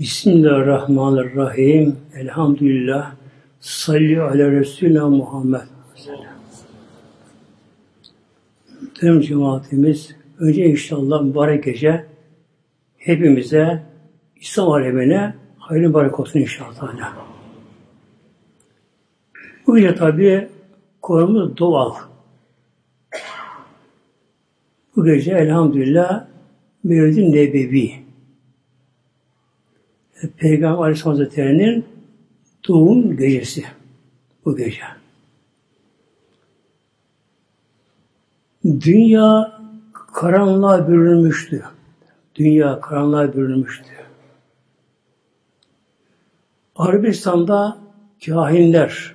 Bismillahirrahmanirrahim. Elhamdülillah. Salli ala Resulüne Muhammed. Tüm cemaatimiz önce inşallah mübarek gece hepimize İslam alemine hayırlı mübarek olsun inşallah. Bu gece tabi konumuz doğal. Bu gece elhamdülillah Mevlid-i Nebevi. Peygamber Aleyhisselam Hazretleri'nin doğum gecesi bu gece. Dünya karanlığa bürünmüştü. Dünya karanlığa bürünmüştü. Arabistan'da kahinler,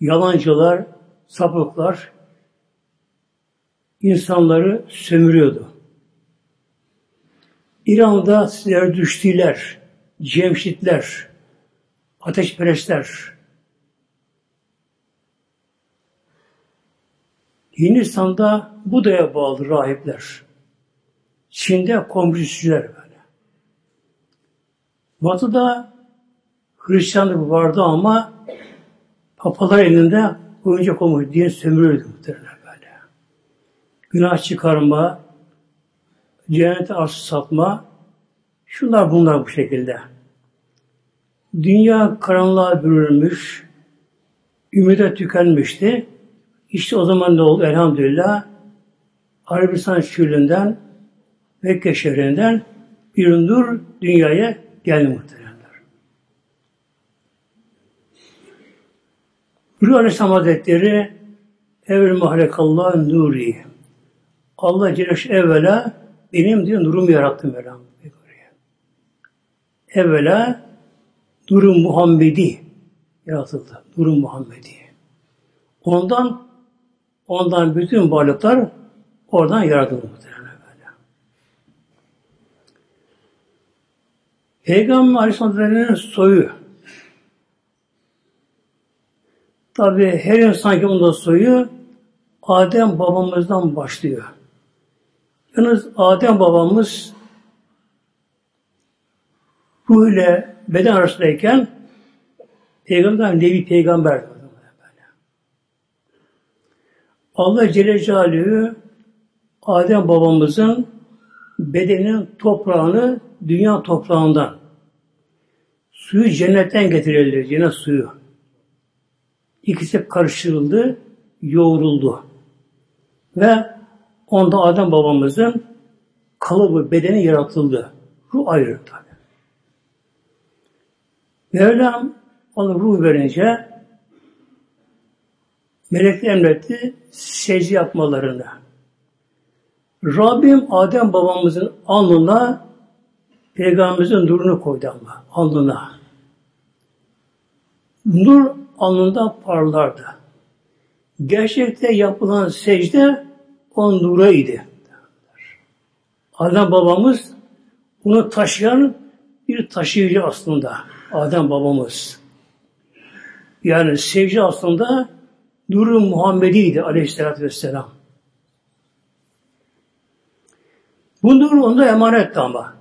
yalancılar, sapıklar insanları sömürüyordu. İran'da Zerdüştiler, Cemşitler, ateşperestler, Hindistan'da Buda'ya bağlı rahipler. Çin'de komşucular böyle. Batı'da Hristiyanlık vardı ama papalar elinde oyuncak olmuş. Din sömürüldü muhtemelen böyle. Günah çıkarma, cennete arzu satma, şunlar bunlar bu şekilde. Dünya karanlığa bürünmüş, ümide tükenmişti. İşte o zaman ne oldu elhamdülillah? Arabistan şiirlerinden, Mekke şehrinden bir nur dünyaya geldi muhteremler. Buyuruyor Aleyhisselam Hazretleri Evvel mahrekallah nuri. Allah Celle evvela benim diyor nurumu yarattı Mevlam. Evvela nuru Muhammedi yaratıldı. Nuru Muhammedi. Ondan ondan bütün varlıklar oradan yaratıldı. Peygamber Aleyhisselatü'nün soyu tabi her insan ki bunda soyu Adem babamızdan başlıyor. Yalnız Adem babamız ruh ile beden arasındayken peygamber nevi peygamber Allah Celle Celaluhu Adem babamızın bedeninin toprağını dünya toprağından suyu cennetten getirildi. Cennet suyu. İkisi karıştırıldı, yoğruldu. Ve onda Adem babamızın kalıbı, bedeni yaratıldı. Ruh ayrı tabi. Mevlam onu ruh verince melek emretti secde yapmalarını. Rabbim Adem babamızın alnına Peygamberimizin nurunu koydu ama alnına. Nur alnında parlardı. Gerçekte yapılan secde o nura idi. Adem babamız bunu taşıyan bir taşıyıcı aslında. Adem babamız. Yani sevgi aslında nuru Muhammedi'ydi aleyhissalatü vesselam. Bu nur onda emanetti ama.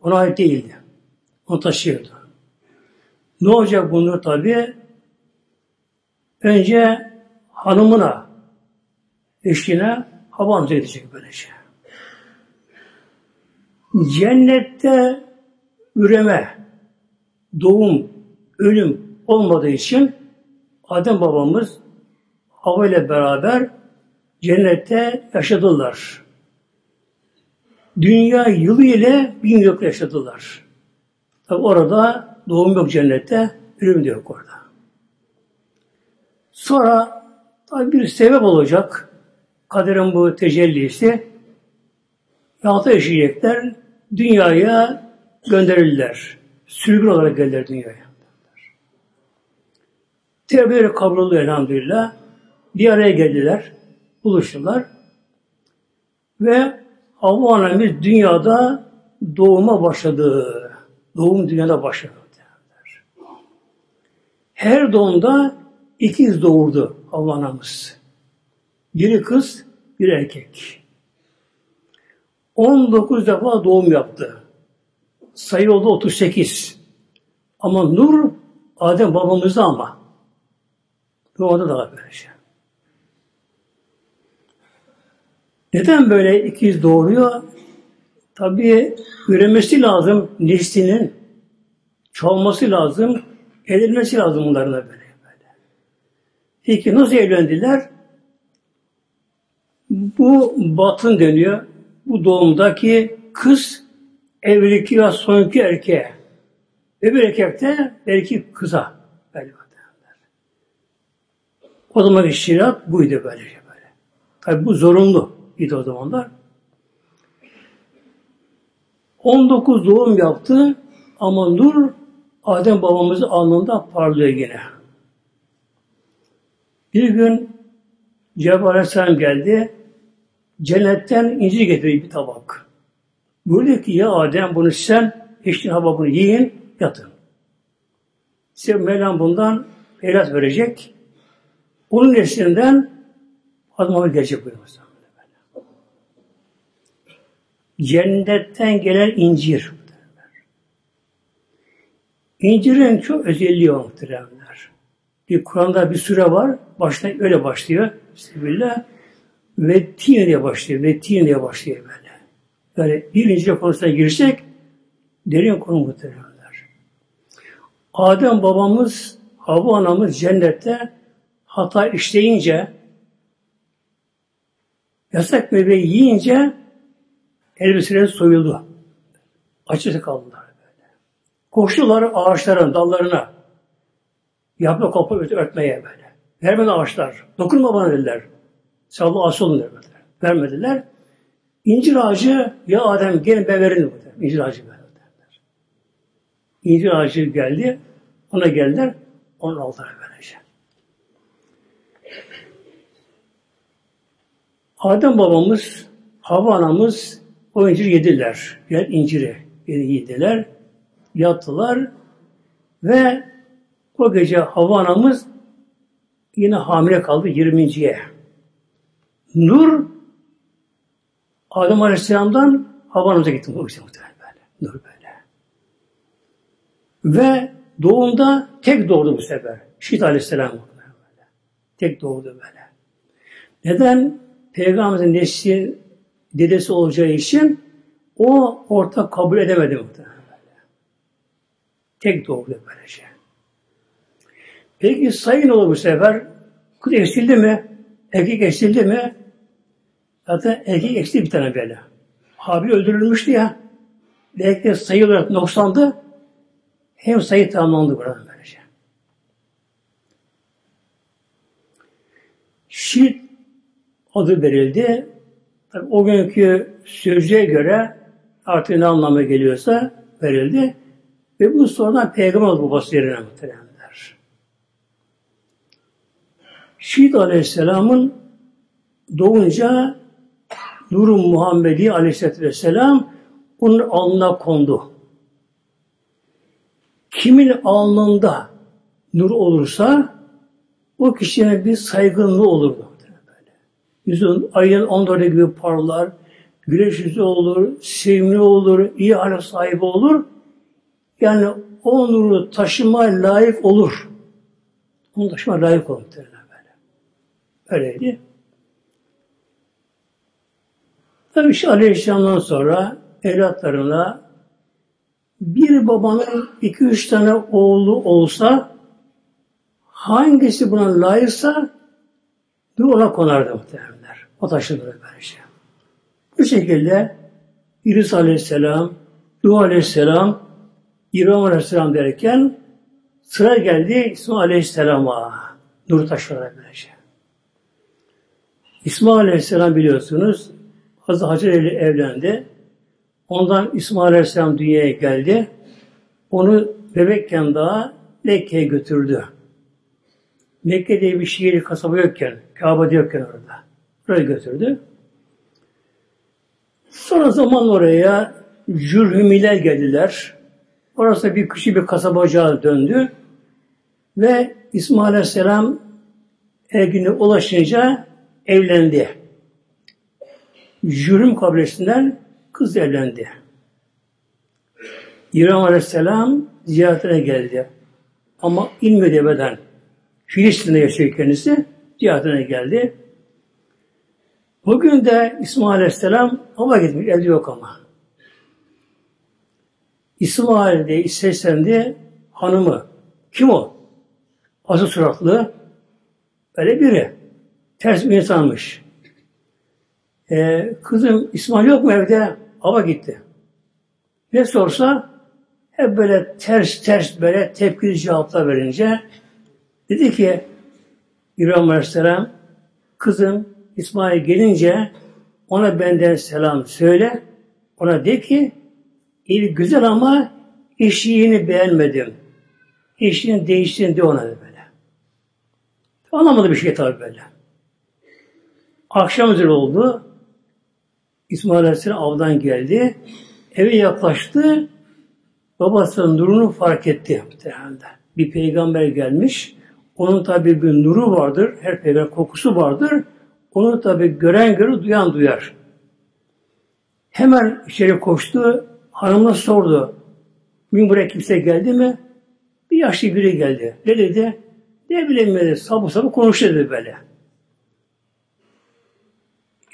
Ona ait değildi. Onu taşıyordu. Ne olacak bu nur tabi? Önce hanımına, eşine hava amca edecek böylece. Cennette üreme, doğum, ölüm olmadığı için Adem babamız hava ile beraber cennette yaşadılar. Dünya yılı ile bin yıl yaşadılar. Tabi orada doğum yok cennette, ölüm de yok orada. Sonra tabi bir sebep olacak. Kaderin bu tecellisi. Yalta yaşayacaklar. Dünyaya gönderirler. Sürgün olarak gelirler dünyaya. Tevbeleri kabul oldu elhamdülillah. Bir araya geldiler. Buluştular. Ve Allah Anamiz dünyada doğuma başladı. Doğum dünyada başladı. Her doğumda ikiz doğurdu Allah anamız. Biri kız, bir erkek. 19 defa doğum yaptı. sayı oldu 38. Ama Nur Adem babamızda ama. Doğada da var böyle şey. Neden böyle ikiz doğuruyor? Tabii üremesi lazım neslinin. Çoğalması lazım. Edilmesi lazım bunların da böyle. böyle. Peki nasıl evlendiler? Bu batın deniyor. Bu doğumdaki kız evveliki ya sonraki erkeğe. Öbür erkek de belki kıza. Böyle o zaman şeriat buydu böylece böyle. Tabi bu zorunlu idi o zamanlar. 19 doğum yaptı ama Nur Adem babamızın alnında parlıyor yine. Bir gün Cebrail Aleyhisselam geldi. Cennetten incir getirdi bir tabak. Buyurdu ki ya Adem bunu sen eşin hava bunu yiyin yatın. Size Mevlam bundan evlat verecek. Onun neslinden Muhammed gelecek buyuruyor. Cennetten gelen incir. İncirin çok özelliği var muhteremler. Bir Kur'an'da bir süre var. Başta öyle başlıyor. Bismillah. Ve tin diye başlıyor. Ve tin diye başlıyor böyle. Yani bir incir konusuna girsek derin konu muhteremler. Adem babamız, Havva anamız cennette hata işleyince yasak meyveyi yiyince elbiseleri soyuldu. Açıkta kaldılar böyle. Koştular ağaçların dallarına. Yaprak kopar örtmeye böyle. Vermedi ağaçlar. Dokunma bana dediler. Sen Allah asıl olun dediler. Vermediler. İncir ağacı ya Adem gelin ben veririm. İncir ağacı ver. İncir ağacı geldi. Ona geldiler. Onu aldılar böylece. Adem babamız, Hava anamız o incir yediler. Yer inciri yediler. Yattılar. Ve o gece Hava anamız yine hamile kaldı 20.ye. Nur Adem Aleyhisselam'dan Hava anamıza gitti. İşte böyle. Nur böyle. Ve doğumda tek doğdu bu sefer. Şit Aleyhisselam. Tek doğdu böyle. Neden? Peygamberimizin nesli dedesi olacağı için o ortak kabul edemedi muhtemelen. Tek doğru böylece. Peki sayın olur bu sefer? Kız eksildi mi? Erkek eksildi mi? Zaten erkek eksildi bir tane böyle. Habil öldürülmüştü ya. Belki sayı olarak noksandı. Hem sayı tamamlandı burada böylece. Şiit adı verildi. Tabi o günkü sözcüğe göre artık ne anlamı geliyorsa verildi. Ve bu sonradan peygamber babası yerine muhteremler. Şiit Aleyhisselam'ın doğunca Nur'un Muhammedi Aleyhisselatü Vesselam onun alnına kondu. Kimin alnında nur olursa o kişinin bir saygınlığı olurdu. Yüzün ayın 14'e gibi parlar, güneş yüzü olur, sevimli olur, iyi hale sahibi olur. Yani o nuru taşıma layık olur. Onu taşıma layık olur. Öyleydi. Tabii işte Aleyhisselam'dan sonra evlatlarına bir babanın iki üç tane oğlu olsa hangisi buna layıksa bir ona konardı muhtemelenler. O taşınır böylece. Şey. Bu şekilde İris Aleyhisselam, Nuh Aleyhisselam, İbrahim Aleyhisselam derken sıra geldi İsmail Aleyhisselam'a. Nur taşlara böylece. Şey. İsmail Aleyhisselam biliyorsunuz Hazreti Hacer ile evlendi. Ondan İsmail Aleyhisselam dünyaya geldi. Onu bebekken daha Mekke'ye götürdü. Mekke diye bir şehir kasaba yokken, Kabe yokken orada. Oraya götürdü. Sonra zaman oraya Cürhümiler geldiler. Orası bir küçük bir kasaba ocağı döndü. Ve İsmail Aleyhisselam ergine ulaşınca evlendi. Jürüm kabilesinden kız evlendi. İbrahim Aleyhisselam ziyaretine geldi. Ama ilmi deveden Filistin'de yaşıyor kendisi. Ziyaretine geldi. Bugün de İsmail Aleyhisselam ama gitmiş. Evde yok ama. İsmail de seslendi hanımı. Kim o? Azı suratlı. Öyle biri. Ters bir insanmış. Ee, kızım İsmail yok mu evde? Hava gitti. Ne sorsa hep böyle ters ters böyle tepkili cevaplar verince dedi ki İbrahim Aleyhisselam kızım İsmail gelince ona benden selam söyle. Ona de ki evi güzel ama eşiğini beğenmedim. Eşiğini değiştirin de ona böyle. Anlamadı bir şey tabi böyle. Akşam üzeri oldu. İsmail Aleyhisselam avdan geldi. Eve yaklaştı. Babasının nurunu fark etti muhtemelen. Bir peygamber gelmiş. Onun tabi bir nuru vardır. Her peygamber kokusu vardır. Onu tabi gören görür, duyan duyar. Hemen içeri koştu. Hanımına sordu. Bugün buraya kimse geldi mi? Bir yaşlı biri geldi. Ne dedi? Ne bileyim dedi. Sabı sabı konuştu dedi böyle.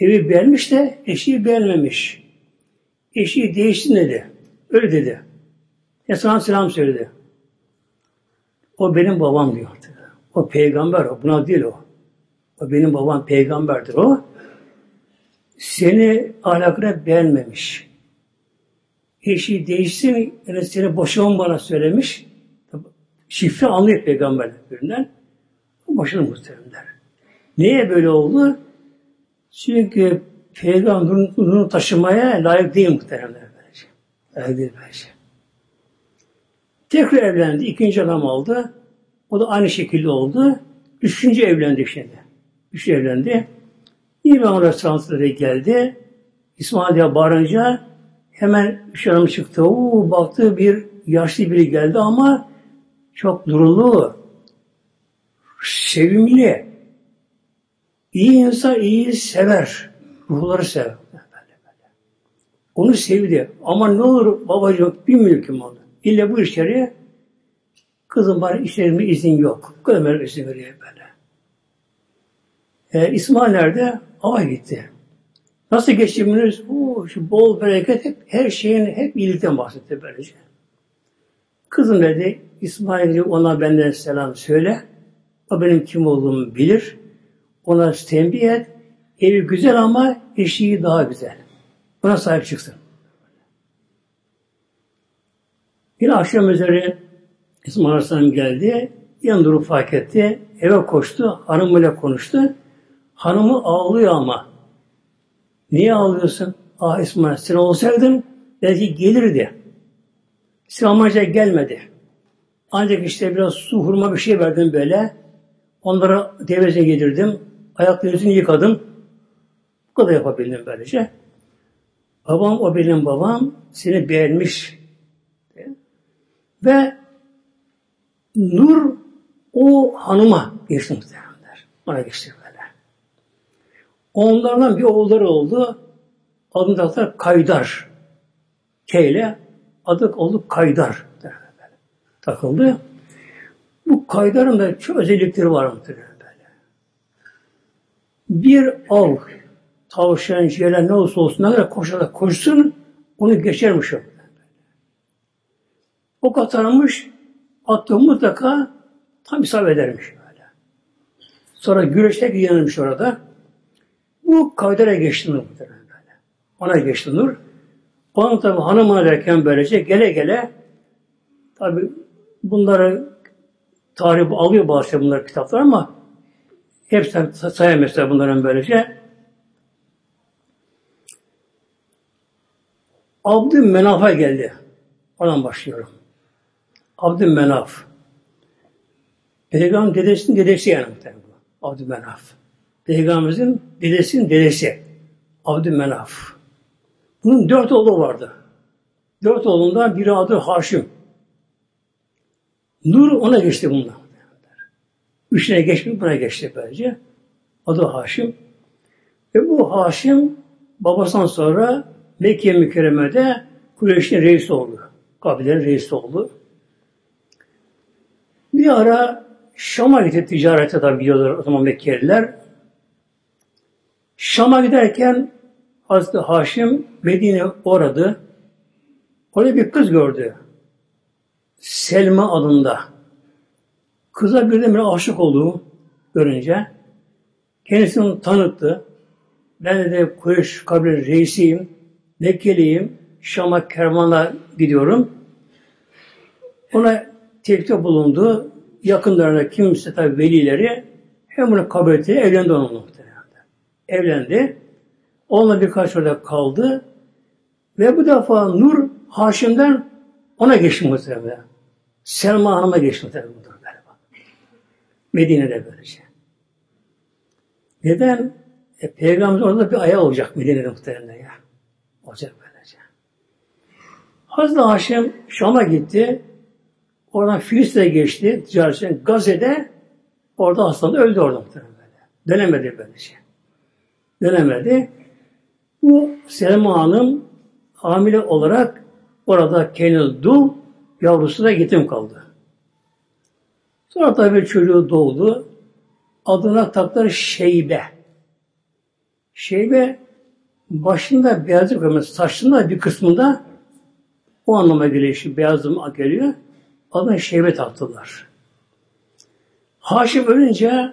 Evi beğenmiş de eşiği beğenmemiş. Eşiği değişti dedi. Öyle dedi. Esra selam söyledi. O benim babam diyor. O peygamber o. Buna değil o. O benim babam peygamberdir o. Seni ahlakına beğenmemiş. Eşi değişsin, yani seni boşamam bana söylemiş. Şifre anlıyor peygamber birinden. Boşanır muhteremler. Neye böyle oldu? Çünkü peygamberin nurunu taşımaya layık değil muhteremler. Böylece. Layık değil böylece. Tekrar evlendi. ikinci adam aldı. O da aynı şekilde oldu. Üçüncü evlendi şimdi. Üç evlendi. İbrahim Aleyhisselam'a geldi. İsmail ya bağırınca hemen üç hanım çıktı. Oo, baktı bir yaşlı biri geldi ama çok durulu, sevimli, iyi insan iyi sever. Ruhları sever. Onu sevdi. Ama ne olur babacığım bilmiyor kim oldu. İlle bu işleri kızım bana işlerime izin yok. Ömer izin veriyor böyle. E, İsmail nerede? Ava gitti. Nasıl geçtiğimiz? Oo, şu bol bereket hep her şeyin hep iyilikten bahsetti böylece. Kızım dedi, İsmail ona benden selam söyle. O benim kim olduğumu bilir. Ona tembih et. Evi güzel ama eşiği daha güzel. Buna sahip çıksın. Bir akşam üzeri İsmail Aleyhisselam geldi. Yan durup fark etti. Eve koştu. Hanımıyla konuştu. Hanımı ağlıyor ama. Niye ağlıyorsun? Ah İsmail sen olsaydın belki gelirdi. Sen gelmedi. Ancak işte biraz su hurma bir şey verdim böyle. Onlara deveze yedirdim. Ayaklarını yıkadım. Bu kadar yapabildim böylece. Babam o benim babam seni beğenmiş. Ve nur o hanıma geçti muhtemelenler. Ona geçti böyle. Onlardan bir oğulları oldu. Adını taktılar Kaydar. K ile adı oldu Kaydar. Takıldı. Bu Kaydar'ın da çok özellikleri var muhtemelen. Bir av, tavşan, şeyler ne olursa olsun ne kadar koşarak koşsun onu geçermiş o. O katarmış attı mutlaka tam isabet edermiş böyle. Sonra güreşte yanılmış orada. Bu Kaydar'a geçti Nur böyle. Ona geçti Nur. Onun tabi hanımına derken böylece gele gele tabi bunları tarih alıyor bazı bunlar kitaplar ama hepsini sayayım mesela bunların böylece. Abdümenaf'a geldi. Oradan başlıyorum. Abdümenaf. Peygamber dedesinin dedesi yani muhtemelen bu. Abdümenaf. Peygamberimizin dedesinin dedesi. Abdümenaf. Bunun dört oğlu vardı. Dört oğlundan biri adı Haşim. Nur ona geçti bundan. Üçüne geçmiş buna geçti böylece. Adı Haşim. Ve bu Haşim babasından sonra Mekke mükerremede Kureyş'in reisi oldu. Kabilenin reisi oldu. Bir ara Şam'a gitti ticarete tabi gidiyorlar o zaman Mekkeliler. Şam'a giderken Hazreti Haşim Medine oradı. Orada bir kız gördü. Selma adında. Kıza birdenbire aşık olduğu görünce kendisini tanıttı. Ben de Kureyş kabile reisiyim, Mekkeliyim, Şam'a kervanla gidiyorum. Ona teklifte bulundu. Yakınlarında kimse tabi velileri hem bunu kabul etti, evlendi onunla muhtemelen. Evlendi. Onunla birkaç orada kaldı. Ve bu defa Nur Haşim'den ona geçti muhtemelen. Selma Hanım'a geçti muhtemelen. Medine'de böylece. Neden? E, Peygamber orada bir ayağı olacak Medine'de muhtemelen ya. Olacak böylece. Hazreti Haşim Şam'a gitti. Oradan Filistin'e geçti. Ticaretçinin Gazze'de orada hastalığı öldü orada muhtemelen böyle. Dönemedi böylece. Dönemedi. Bu Selma Hanım hamile olarak orada kendini dul, yavrusu da yetim kaldı. Sonra tabii çocuğu doğdu. Adına taktılar Şeybe. Şeybe başında beyazlık var. Saçında bir kısmında o anlama geliyor. Işte, beyazlık geliyor. Adına Şeybe taktılar. Haşim ölünce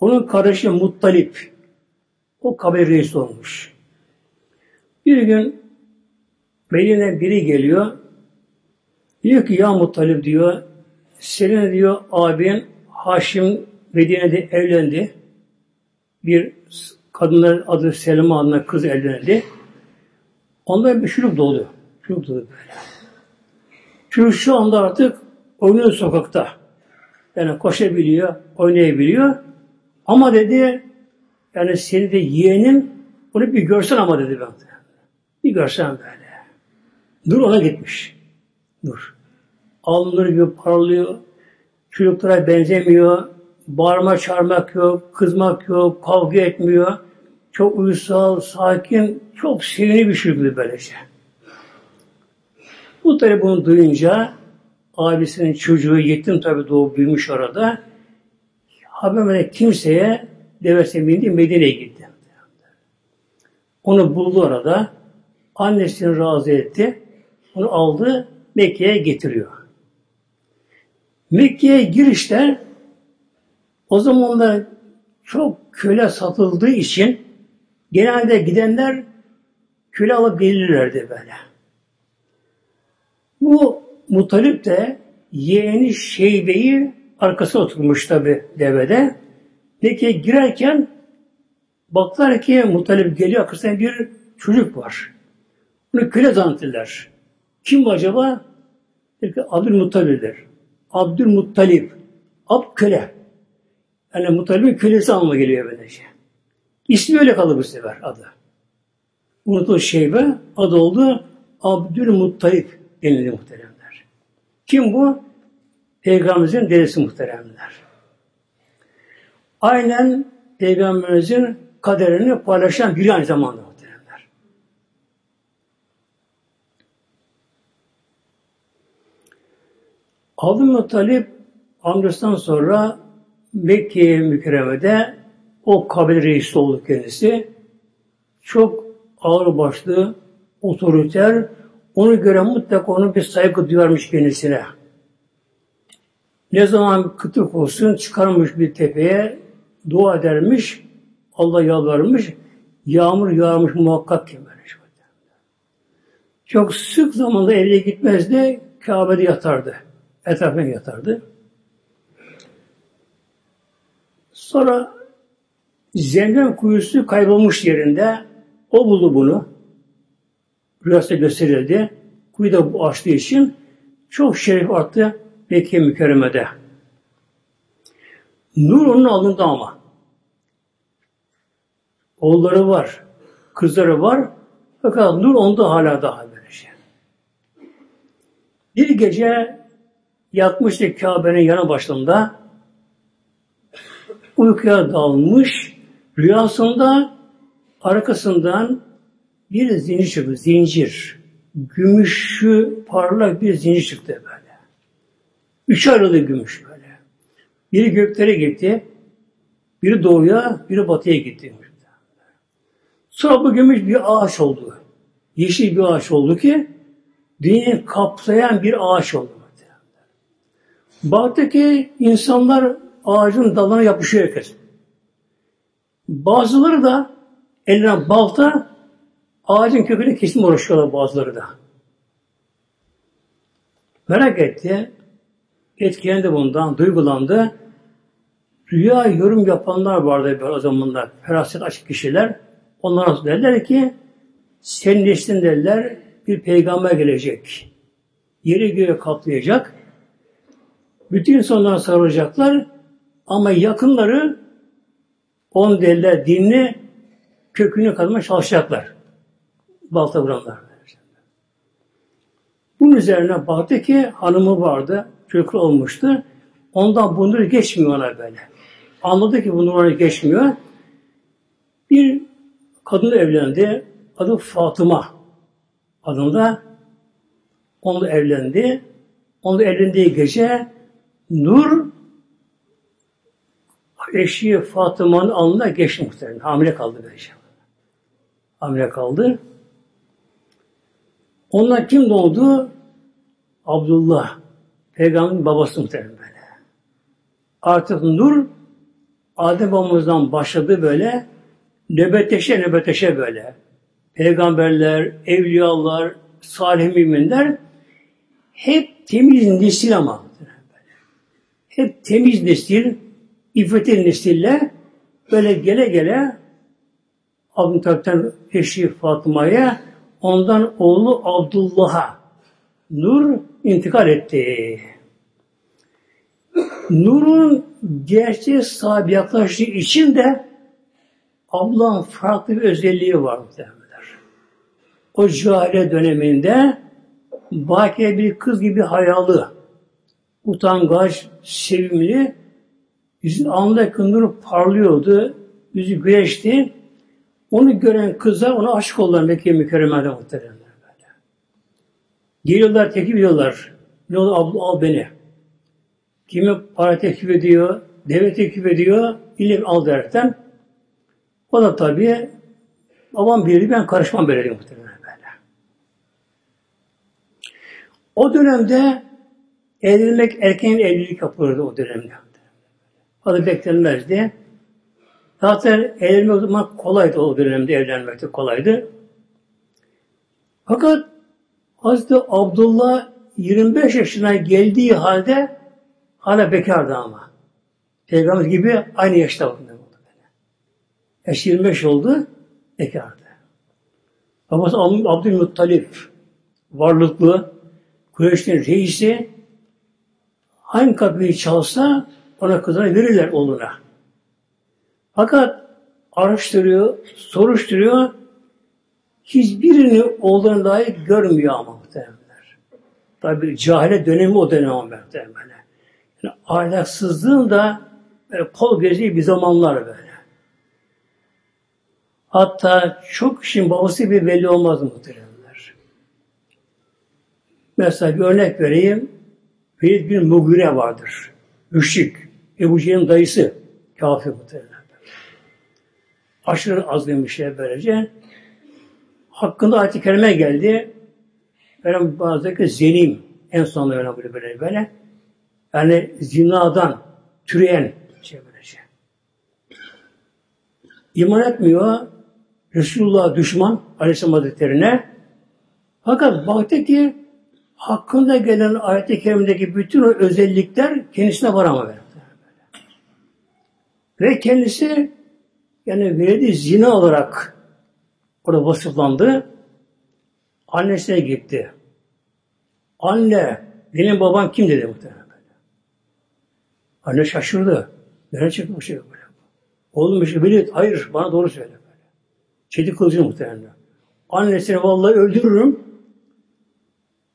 onun kardeşi Muttalip o kabile reisi olmuş. Bir gün Medine biri geliyor. Diyor ki ya Muttalip diyor senin diyor abin Haşim Medine'de evlendi. Bir kadınlar adı Selma adına kız evlendi. Onda bir çocuk doğdu. Çocuk doğdu böyle. Çocuk şu anda artık oynuyor sokakta. Yani koşabiliyor, oynayabiliyor. Ama dedi yani seni de yeğenim bunu bir görsen ama dedi ben. Bir görsen böyle. Nur ona gitmiş. Nur. Alnları gibi parlıyor. Çocuklara benzemiyor. Bağırma çağırmak yok. Kızmak yok. Kavga etmiyor. Çok uysal, sakin, çok sevimli bir çocuk böylece. Bu tabi bunu duyunca abisinin çocuğu yetim tabi doğup büyümüş orada. Haber kimseye devesine bindi Medine'ye gitti. Onu buldu orada. Annesini razı etti. Onu aldı Mekke'ye getiriyor. Mekke'ye girişte o zamanlar çok köle satıldığı için genelde gidenler köle alıp gelirlerdi böyle. Bu Mutalip de yeğeni Şeybe'yi arkasına oturmuş tabi devede. Peki girerken baktılar ki Mutalip geliyor arkasında bir çocuk var. Bunu köle zannettiler. Kim acaba? Dedi ki Abdülmuttalip'dir. Abdülmuttalip. Ab köle. Yani Muttalip'in kölesi anlamına geliyor böylece. İsmi öyle kaldı bu sefer adı. Unutuldu şeybe, adı oldu Abdülmuttalip denildi muhteremler. Kim bu? Peygamberimizin dedesi muhteremler. Aynen Peygamberimizin kaderini paylaşan biri aynı zamanda. Abdülmuttalip amcasından sonra Mekke mükerremede o kabile reisi oldu kendisi. Çok ağır başlı, otoriter, onu göre mutlaka onun bir saygı duyarmış kendisine. Ne zaman kıtlık olsun çıkarmış bir tepeye, dua edermiş, Allah yalvarmış, yağmur yağmış muhakkak ki böyle. Çok sık zamanda evine gitmezdi, Kabe'de yatardı etrafına yatardı. Sonra Zemzem kuyusu kaybolmuş yerinde o buldu bunu. Rüyasında gösterildi. Kuyu da açtığı için çok şeref arttı Mekke mükerremede. Nur onun alnında ama. Oğulları var, kızları var. Fakat nur onda hala daha böyle şey. Bir gece Yatmıştı Kabe'nin yanı başında. Uykuya dalmış. Rüyasında arkasından bir zincir çıktı. Zincir. gümüşü parlak bir zincir çıktı böyle. Üç ayrıldı gümüş böyle. Biri göklere gitti, biri doğuya, biri batıya gitti. Sonra bu gümüş bir ağaç oldu. Yeşil bir ağaç oldu ki dünyayı kapsayan bir ağaç oldu. Baktaki insanlar ağacın dalına yapışıyor herkes. Bazıları da eline balta ağacın kökünü kesim uğraşıyorlar bazıları da. Merak etti. Etkilendi bundan, duygulandı. Rüya yorum yapanlar vardı o zamanlar. Feraset açık kişiler. Onlara derler ki senin neslin derler bir peygamber gelecek. Yeri göğe kaplayacak. Bütün insanlar sarılacaklar. Ama yakınları on derler dinini kökünü kazma çalışacaklar. Balta vuranlar. Bunun üzerine baktı ki hanımı vardı. Çocuk olmuştu. Ondan bunları geçmiyor ona böyle. Anladı ki bunları geçmiyor. Bir kadın evlendi. Adı Fatıma adında. Onunla evlendi. Onunla evlendiği gece Nur eşi Fatıma'nın alnına geçti muhtemelen. Hamile kaldı böylece. Hamile kaldı. Onlar kim doğdu? Abdullah. Peygamberin babası muhtemelen böyle. Artık Nur Adem babamızdan başladı böyle nöbeteşe nöbeteşe böyle. Peygamberler, evliyalar, salih müminler hep temiz nesil ama. Hep temiz nesil, iffetli nesille böyle gele gele Abdülhamid'den eşi Fatıma'ya ondan oğlu Abdullah'a Nur intikal etti. Nur'un gerçeğe sahibi yaklaştığı için de Allah'ın farklı bir özelliği var muhtemelenler. O cahile döneminde Bakiye bir kız gibi hayalı, utangaç, sevimli, yüzün anındaki nur parlıyordu, yüzü güneşti. Onu gören kızlar ona aşık oldular Mekke mükerremede muhteremler böyle. Geliyorlar, tekip ediyorlar. Ne olur al, al beni. Kimi para tekip ediyor, deve tekip ediyor, ilim al derken o da tabii babam bildi ben karışmam böyle diyor muhtemelen böyle. O dönemde evlenmek erken evlilik yapılırdı o dönemde. Da beklenmezdi. Zaten evlenmek o zaman kolaydı o dönemde evlenmek de kolaydı. Fakat Hazreti Abdullah 25 yaşına geldiği halde hala bekardı ama. Peygamber gibi aynı yaşta bakın. Yaş 25 oldu, bekardı. Babası Abdülmuttalip, varlıklı, Kureyş'in reisi, hangi kapıyı çalsa ona kızını verirler oğluna. Fakat araştırıyor, soruşturuyor, hiçbirini oğluna layık görmüyor ama muhtemelenler. Tabi cahile dönemi o dönem muhtemelen. Yani ahlaksızlığın da böyle kol gezdiği bir zamanlar böyle. Hatta çok kişinin babası bir belli olmaz muhteremler. Mesela bir örnek vereyim. Velid bin Mugire vardır. Müşrik. Ebu Cehil'in dayısı. Kafir muhteremler. Aşırı şey böylece. Hakkında ayet-i kerime geldi. Ben bazdaki zenim en sonunda öyle böyle böyle böyle. Yani zinadan türeyen şey böylece. İman etmiyor, Resulullah düşman Aleyhisselam Hazretleri'ne. Fakat baktı ki hakkında gelen ayet-i kerimedeki bütün o özellikler kendisine var ama böyle. Ve kendisi yani verdiği zina olarak orada vasıflandı. Annesine gitti. Anne, benim babam kim dedi muhtemelen böyle. Anne şaşırdı. Nereye çıktı bu şey böyle? Şey bilir. Hayır, bana doğru söyle. Çelik kılıcı muhtemelen. Annesini vallahi öldürürüm.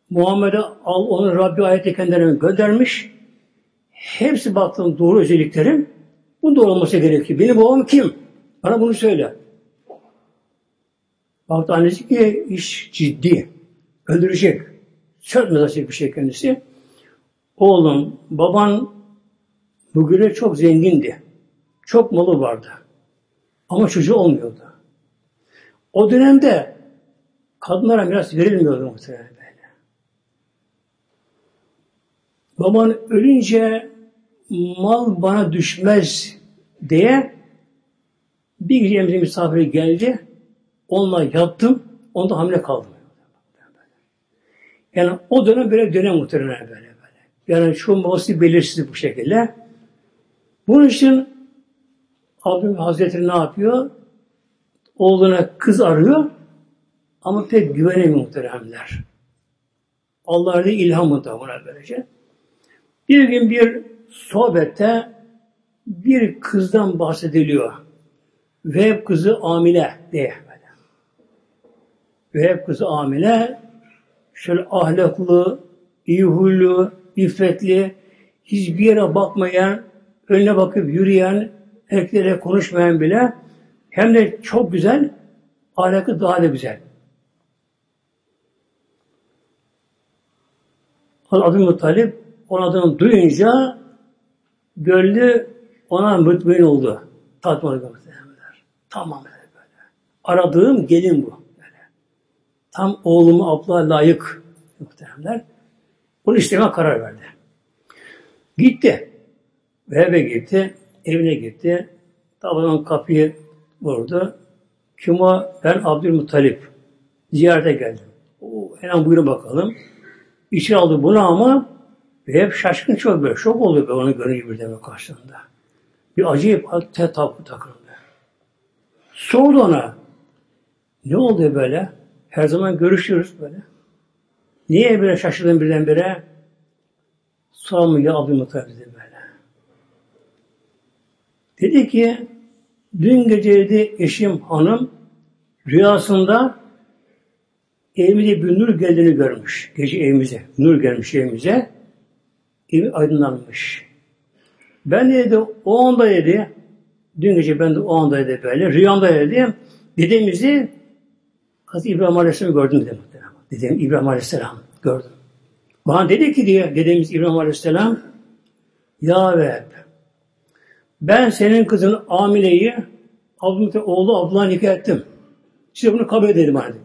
Muhammed'e al onu Rabbi ayette kendilerine göndermiş. Hepsi baktım doğru özelliklerim. Bu doğru olması gerekiyor. Benim babam kim? Bana bunu söyle. Baktı annesi ki iş ciddi. Öldürecek. Söz bir şey kendisi. Oğlum, baban bugüne çok zengindi. Çok malı vardı. Ama çocuğu olmuyordu. O dönemde kadınlara miras verilmiyordu muhtemelen böyle. Baban ölünce mal bana düşmez diye bir gece emzim misafiri geldi. Onunla yattım. Onda hamile kaldım. Yani o dönem böyle dönem muhtemelen böyle böyle. Yani şu babası belirsiz bu şekilde. Bunun için Abdülhamid Hazretleri ne yapıyor? Oğluna kız arıyor ama pek güvenemiyor muhteremler. Allah'ın ilhamı da buna böylece. Bir gün bir sohbette bir kızdan bahsediliyor. Vehb kızı Amile diye. Vehb kızı Amile şöyle ahlaklı, iyi huylu, iffetli, hiçbir yere bakmayan, önüne bakıp yürüyen, erkeklere konuşmayan bile hem de çok güzel, ahlakı daha da güzel. Abdülmuttalip onun adını duyunca gönlü ona mutmain oldu. Tatmin oldu. Tamam böyle. Aradığım gelin bu. Böyle. Tam oğlumu abla layık muhteremler. Bunu isteme karar verdi. Gitti. Ve eve gitti. Evine gitti. Tabi kapıyı vurdu. Kim o? Ben Abdülmuttalip. Ziyarete geldim. Oo, hemen buyurun bakalım. İçeri aldı bunu ama ve hep şaşkın çok böyle. Şok oldu be onu görünce bir demek karşısında. Bir acayip te takıldı. Sordu ona. Ne oldu böyle? Her zaman görüşüyoruz böyle. Niye böyle şaşırdın birdenbire? Sorma ya Abdülmuttalip dedi böyle. Dedi ki dün geceydi eşim hanım rüyasında evimize bir nur geldiğini görmüş. Gece evimize. Nur gelmiş evimize. Evi aydınlanmış. Ben de dedi o anda dedi dün gece ben de o anda dedi böyle rüyamda dedi dedemizi Hazreti İbrahim Aleyhisselam gördüm dedi. Dedem İbrahim Aleyhisselam gördüm. Bana dedi ki diye dedemiz İbrahim Aleyhisselam Ya ve ben senin kızın Amile'yi Abdülmuttalip oğlu Abdullah'a nikah ettim. Size bunu kabul edelim bana dedi.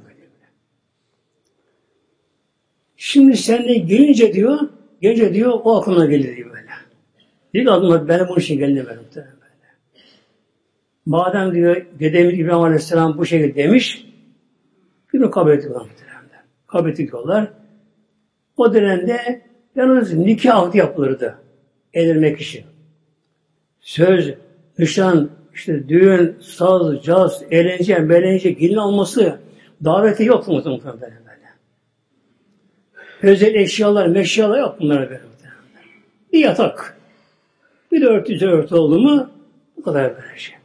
Şimdi seninle gelince diyor, gece diyor, o aklına gelir diyor böyle. İlk aklıma ben bunun için geldi böyle. Madem diyor, dedemiz İbrahim Aleyhisselam bu şekilde demiş, bunu kabul ediyorlar muhtemelen. Kabul ediyorlar. O dönemde yalnız nikah akdi yapılırdı. Edilmek için. Söz, nişan, işte düğün, saz, caz, eğlence, meğlence, gelin alması daveti yok muhtemelen. Özel eşyalar, meşyalar yok bunlara böyle. Bir yatak. Bir de örtü örtü oldu mu bu kadar böyle şey.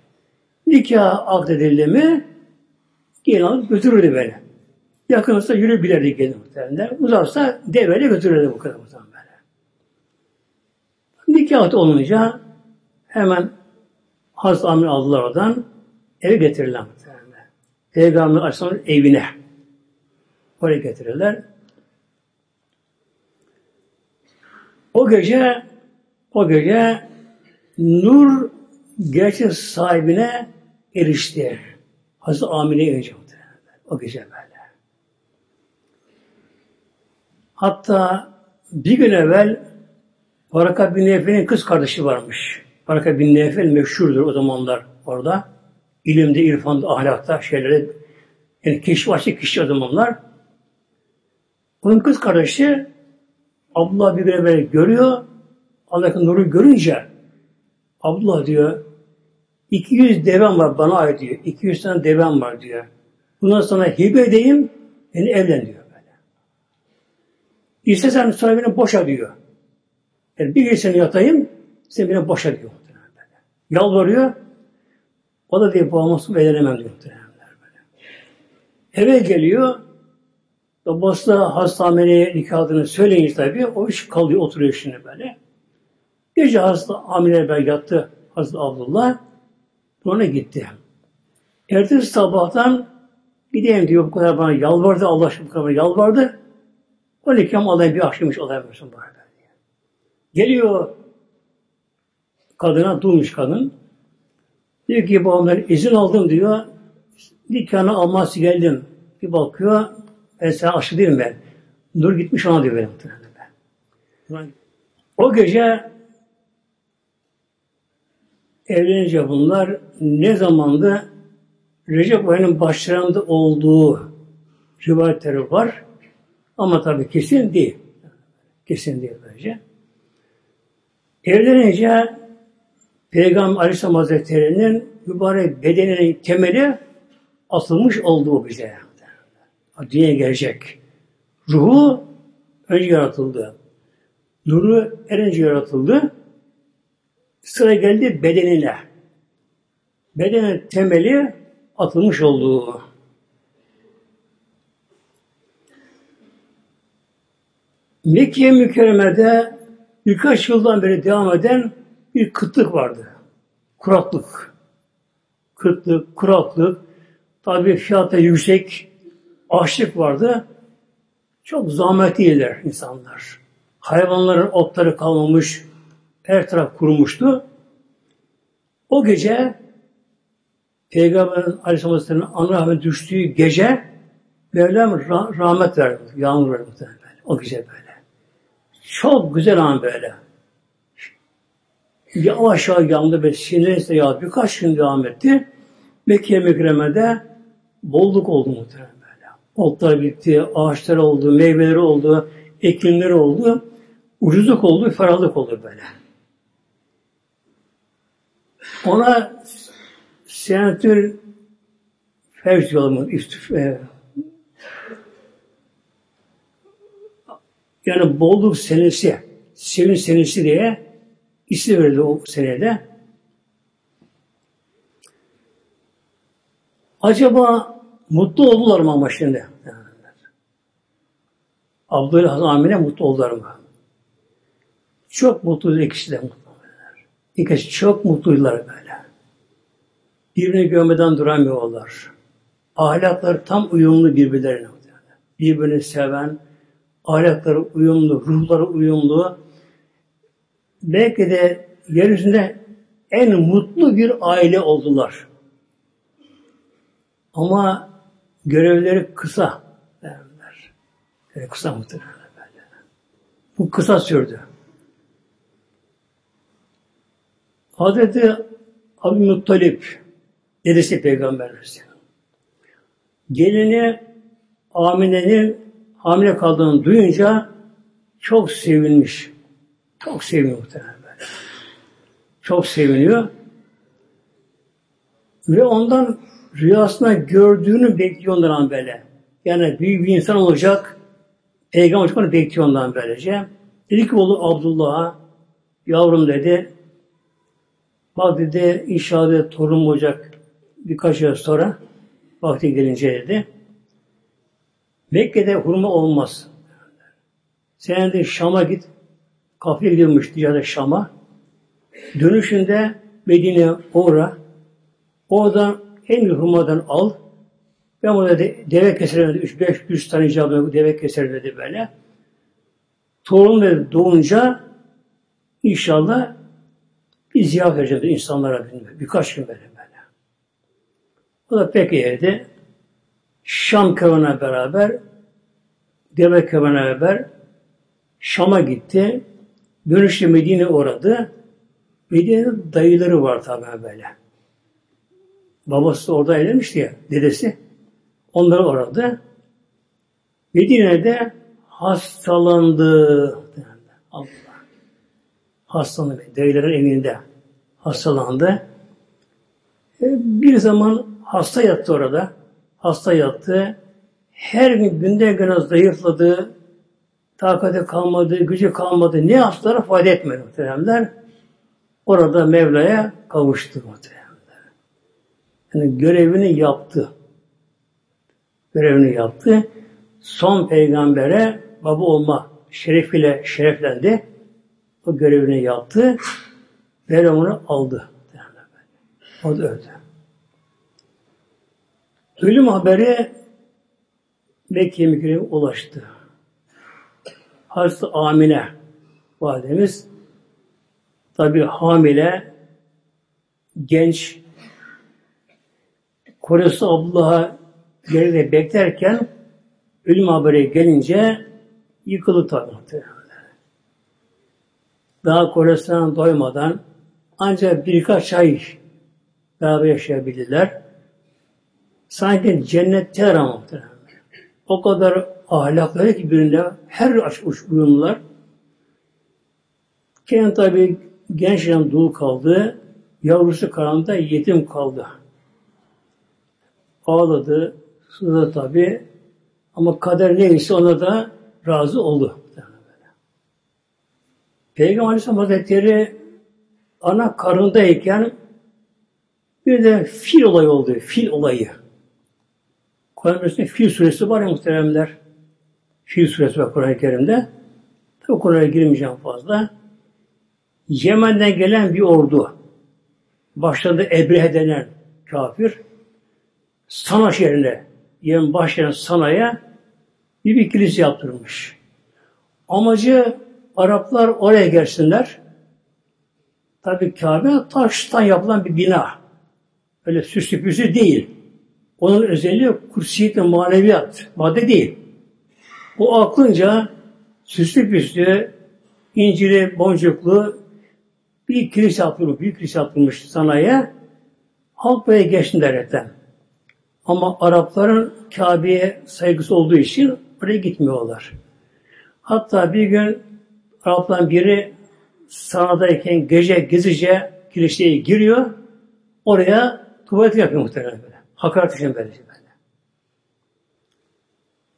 Nikah akdedildi mi gelin alıp götürürdü böyle. Yakınsa yürü bilerdi gelin muhtemelen. Uzaksa deveyle götürürdü bu kadar muhtemelen böyle. Nikah olunca hemen Hazreti Amir aldılar oradan. Eve getirirler muhtemelen. Peygamber Aleyhisselam'ın evine. Oraya getirirler. O gece o gece nur gerçek sahibine erişti. Hazreti Amine'ye erişti. O gece böyle. Hatta bir gün evvel Baraka bin Nefe'nin kız kardeşi varmış. Baraka bin Nefe meşhurdur o zamanlar orada. İlimde, irfanda, ahlakta şeyleri yani keşif açık kişi o zamanlar. Bunun kız kardeşi Abdullah bir gün evvel görüyor. Allah'ın nuru görünce Abdullah diyor 200 devem var bana ait diyor. 200 tane devem var diyor. Bundan sonra hibe edeyim, beni evlen diyor böyle. İstesen sonra beni boşa diyor. Yani bir gece yatayım, sen beni boşa diyor. Böyle. Yalvarıyor. O da diyor boğulmasın evlenemem diyor. Böyle. Eve geliyor. Babası da hastaneye nikahını söyleyince tabii o iş kalıyor, oturuyor şimdi böyle. Gece hasta hamile ben yattı Hazreti Abdullah. Ona gitti. Ertesi sabahtan gideyim diyor bu kadar bana yalvardı Allah aşkına bu kadar yalvardı. 12 alayı bir akşammış olay versin bari. Geliyor kadına, dulmuş kadın. Diyor ki babamdan izin aldım diyor. Nikahını alması geldim. Bir bakıyor, ben sana aşık değilim ben. Nur gitmiş ona diyor benim. O gece evlenince bunlar ne zamanda Recep ayının başlarında olduğu rivayetleri var. Ama tabi kesin değil. Kesin değil böylece. Evlenince Peygamber Aleyhisselam Hazretleri'nin mübarek bedeninin temeli atılmış olduğu bize. Dünyaya gelecek. Ruhu önce yaratıldı. Nuru en önce yaratıldı. Sıra geldi bedenine. Bedenin temeli atılmış olduğu. Mekke mükerremede birkaç yıldan beri devam eden bir kıtlık vardı. Kuraklık. Kıtlık, kuraklık. Tabi fiyatı yüksek. Açlık vardı. Çok zahmetliydiler insanlar. Hayvanların otları kalmamış. Her taraf kurumuştu. O gece Peygamberin Aleyhisselam'ın anı düştüğü gece Mevlam rah- rahmet verdi. Yağmur verdi muhtemelen. O gece böyle. Çok güzel an böyle. Yavaş yavaş yağmurda böyle sinirlense yağdı. Birkaç gün devam etti. Mekke mükremede bolluk oldu muhtemelen. Otlar bitti, ağaçlar oldu, meyveleri oldu, ekinleri oldu. Ucuzluk oldu, ferahlık oldu böyle. Ona senatür fevz yolumun e, yani bolluk senesi, sevinç senesi diye isim verildi o senede. Acaba mutlu oldular mı ama şimdi? Abdülhamid Amine mutlu oldular mı? Çok mutluydu ikisi de mutlu. İkisi çok mutluydular böyle. Birbirini görmeden duramıyorlar. Ahlakları tam uyumlu birbirlerine. Birbirini seven, ahlakları uyumlu, ruhları uyumlu. Belki de yeryüzünde en mutlu bir aile oldular. Ama görevleri kısa. Derler. Yani kısa muhtemelen böyle. Bu kısa sürdü. Hazreti Abdülmuttalip dedesi Peygamber Gelini Amine'nin hamile kaldığını duyunca çok sevinmiş. Çok seviniyor muhtemelen. Çok seviniyor. Ve ondan rüyasında gördüğünü bekliyor ondan böyle. Yani büyük bir insan olacak. Peygamber çıkmanı bekliyor ondan böylece. Dedi ki oğlu Abdullah'a yavrum dedi bak dedi inşallah torun olacak birkaç yıl sonra vakti gelince dedi. Mekke'de hurma olmaz. Sen de Şam'a git. Kafile gidiyormuş ticaret Şam'a. Dönüşünde Medine uğra. Oradan en hurmadan al. Ben burada de, deve keserim dedi. 3-500 tane icabı deve keserim dedi böyle. Torun ve doğunca inşallah bir ziyaret vereceğim insanlara birkaç gün böyle böyle. O da pek yerdi. Şam kavana beraber deve kavana beraber Şam'a gitti. Dönüşte Medine uğradı. Medine'de dayıları var tabi böyle. Babası da orada evlenmişti ya, dedesi. Onları uğradı. Medine'de hastalandı. Allah. Hastalandı. Dayıların evinde hastalandı. E, bir zaman hasta yattı orada. Hasta yattı. Her gün günden güne zayıfladı. Takati kalmadı, gücü kalmadı. Ne yaptılar fayda etmedi muhteremler. Orada Mevla'ya kavuştu muhteremler. Yani görevini yaptı. Görevini yaptı. Son peygambere baba olma şerefiyle şereflendi. O görevini yaptı. Mevla onu aldı. O da öldü. Ölüm haberi Mekke mükerreme ulaştı. Hazreti Amine validemiz tabi hamile genç Koresi Abdullah'a geride beklerken ölüm haberi gelince yıkıldı tabi. Daha Kore'sinden doymadan ancak birkaç ay beraber yaşayabildiler. Sanki cennette ama O kadar ahlakları ki birinde her aç uç uyumlular. Kendi tabi gençken dul kaldı. Yavrusu karanlıkta yetim kaldı. Ağladı. Sızdı tabi. Ama kader neyse ona da razı oldu. Peygamber Aleyhisselam Hazretleri ana karnındayken bir de fil olayı oldu. Fil olayı. Kur'an-ı Fil suresi var ya muhteremler. Fil suresi var Kur'an-ı Kerim'de. Tabi Kur'an'a girmeyeceğim fazla. Yemen'den gelen bir ordu. Başladı Ebrehe denen kafir. Sana şehrine, Yemen başlayan Sana'ya bir, bir kilise yaptırmış. Amacı Araplar oraya gelsinler. Tabi Kabe taştan yapılan bir bina. Öyle süslü püslü değil. Onun özelliği kutsiyet ve maneviyat. Madde değil. Bu aklınca süslü püslü, incili, boncuklu bir kilise yapılmış, büyük kilise yapılmış sanayiye. Halk böyle geçti derekten. Ama Arapların Kabe'ye saygısı olduğu için oraya gitmiyorlar. Hatta bir gün Arapların biri sahadayken gece gezice kiliseye giriyor. Oraya tuvalet yapıyor muhtemelen böyle. Hakaret için böyle. böyle.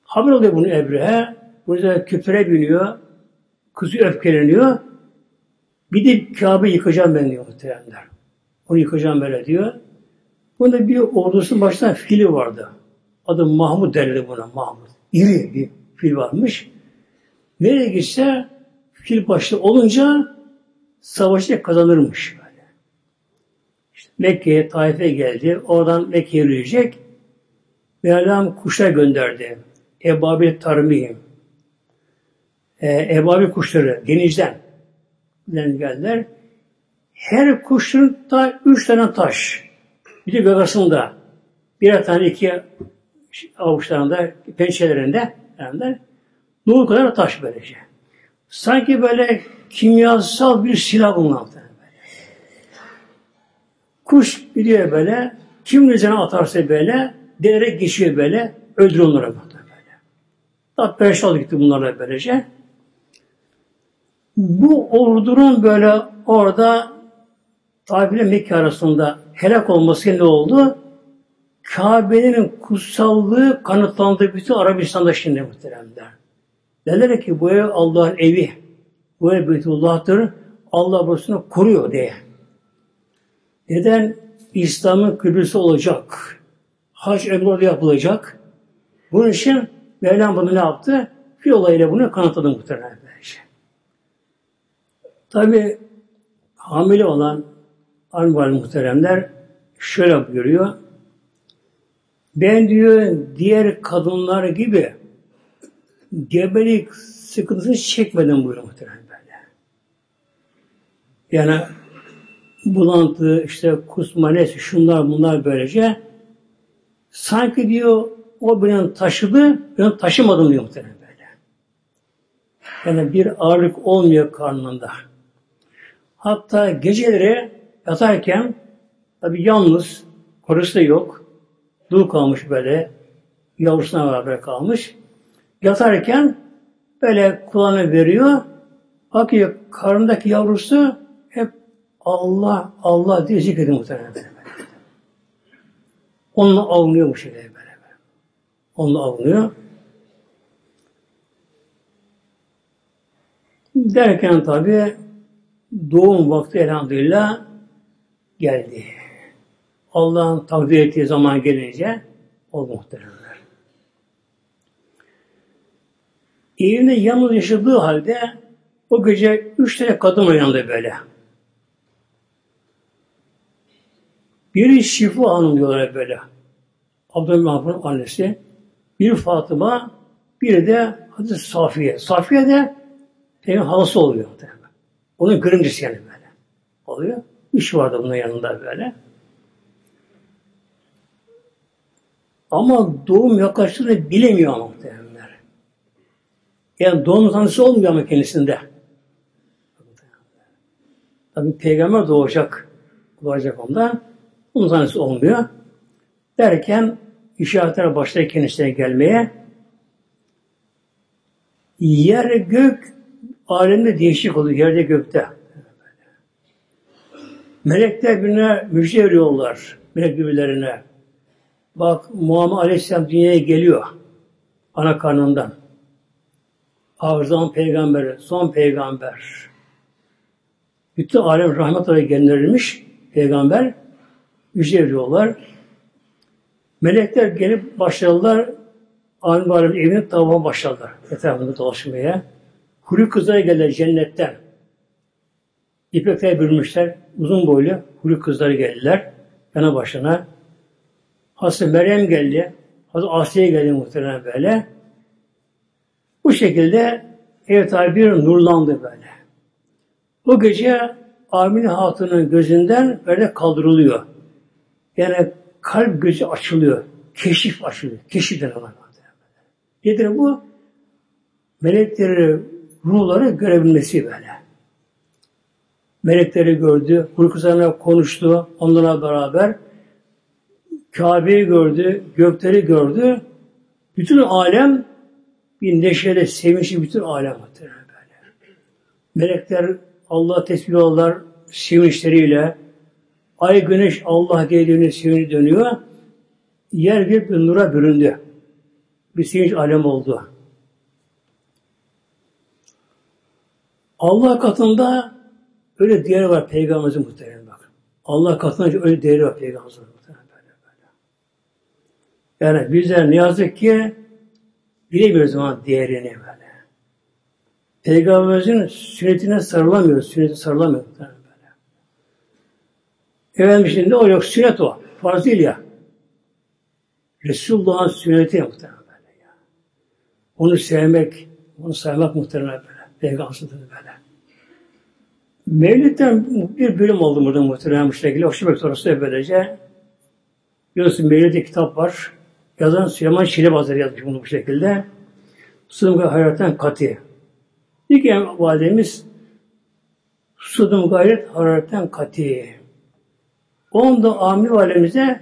Haber oluyor bunu Ebre'ye. Bu yüzden küpüre biniyor. Kızı öfkeleniyor. Bir de Kabe yıkacağım ben diyor muhtemelenler. Onu yıkacağım böyle diyor. Bunda bir ordusunun başında fili vardı. Adı Mahmud derdi buna Mahmud. İri bir fil varmış. Nereye gitse fil başlı olunca savaşı kazanırmış. Böyle. İşte Mekke'ye, Taif'e geldi. Oradan Mekke'ye yürüyecek. Mevlam kuşlar gönderdi. Ebabil tarmihim. Ee, ebabil kuşları denizden geldiler. Her kuşun da üç tane taş. Bir de gagasında. Birer tane iki avuçlarında, pençelerinde yani, Nuh kadar taş böylece. Sanki böyle kimyasal bir silah bunlar. Kuş gidiyor böyle, kim üzerine atarsa böyle, değerek geçiyor böyle, öldürüyor onlara böyle. Daha perişan gitti bunlarla böylece. Bu ordunun böyle orada Tabi ile Mekke arasında helak olması ne oldu? Kabe'nin kutsallığı kanıtlandı bütün Arabistan'da şimdi muhteremler. Derler ki bu ev Allah'ın evi. Bu ev Beytullah'tır. Allah burasını koruyor diye. Neden? İslam'ın kıblesi olacak. Hac emri yapılacak. Bunun için Mevlam bunu ne yaptı? Bir olayla bunu kanıtladı muhtemelen. Tabi hamile olan Anval muhteremler şöyle buyuruyor. Ben diyor diğer kadınlar gibi gebelik sıkıntısını çekmedim buyuruyor muhterem böyle. Yani bulantı, işte kusma neyse şunlar bunlar böylece sanki diyor o beni taşıdı, ben taşımadım diyor muhterem böyle. Yani bir ağırlık olmuyor karnında. Hatta geceleri yatarken tabi yalnız, korusu da yok. Dul kalmış böyle, yavrusuna beraber kalmış. Yatarken böyle kulağına veriyor. Bakıyor karnındaki yavrusu hep Allah, Allah diye zikrediyor muhtemelen. Onunla avlanıyor bu şekilde böyle. Onunla avlanıyor. Derken tabi doğum vakti elhamdülillah geldi. Allah'ın takdir ettiği zaman gelince oldu muhteremler. Evinde yalnız yaşadığı halde o gece üç tane kadın uyandı böyle. Biri Şifu Hanım diyorlar böyle. Abdülmahfur'un annesi. Bir Fatıma, biri de Hazreti Safiye. Safiye de Peygamber halası oluyor. Onun görümcesi yani böyle. Oluyor. Üç vardı bunun yanında böyle. Ama doğum yaklaştığını bilemiyor muhtemelenler. Yani doğum tanısı olmuyor ama kendisinde. Tabi peygamber doğacak. Doğacak ondan. Bunun tanısı olmuyor. Derken işaretler başladı kendisine gelmeye. Yer gök alemde değişik oluyor. Yerde gökte. Melekler birine müjde veriyorlar. Melek birbirlerine. Bak Muhammed Aleyhisselam dünyaya geliyor. Ana karnından. Ağızdan peygamberi, son peygamber. Bütün alem rahmet olarak gönderilmiş peygamber. Müjde veriyorlar. Melekler gelip başladılar. Alim alem evini tavama başladılar. Etrafında dolaşmaya. Huri kızlara geldiler cennetten. İpekler bürümüşler. Uzun boylu huri kızları geldiler. Yana başına. Hazreti Meryem geldi. Hazreti Asiye geldi muhtemelen böyle. Bu şekilde ev tabi bir nurlandı böyle. O gece Amine Hatun'un gözünden böyle kaldırılıyor. Yani kalp gözü açılıyor. Keşif açılıyor. Keşif denen. Nedir bu? Melekleri, ruhları görebilmesi böyle. Melekleri gördü, ruh konuştu onlara beraber. Kabe'yi gördü, gökleri gördü. Bütün alem bir neşeyle, sevinçli bütün alem böyle. Melekler Allah tesbih alırlar sevinçleriyle. Ay güneş Allah geldiğini sevinci dönüyor. Yer bir, bir nura büründü. Bir sevinç alem oldu. Allah katında öyle değeri var Peygamberimizin muhtemelen bak. Allah katında öyle değeri var Peygamberimizin muhtemelen böyle böyle. Yani bizler ne yazık ki bilemiyoruz zaman değerini böyle. Peygamberimizin sünnetine sarılamıyoruz. Sünneti sarılamıyoruz. Böyle. Efendim şimdi o yok. Sünnet o. Farz değil ya. Resulullah'ın sünneti muhtemelen böyle ya. Onu sevmek, onu saymak muhtemelen böyle. Peygamberimizin böyle. Mevlid'den bir bölüm oldu burada muhtemelen bu şekilde. Bek sonrası böylece. Biliyorsun Mevlid'de kitap var. Yazan Süleyman Şilep Hazretleri yazmış bunu bu şekilde. Sudum hayattan katı. İlk validemiz Sudum gayret hararetten katı. Onda amir validemize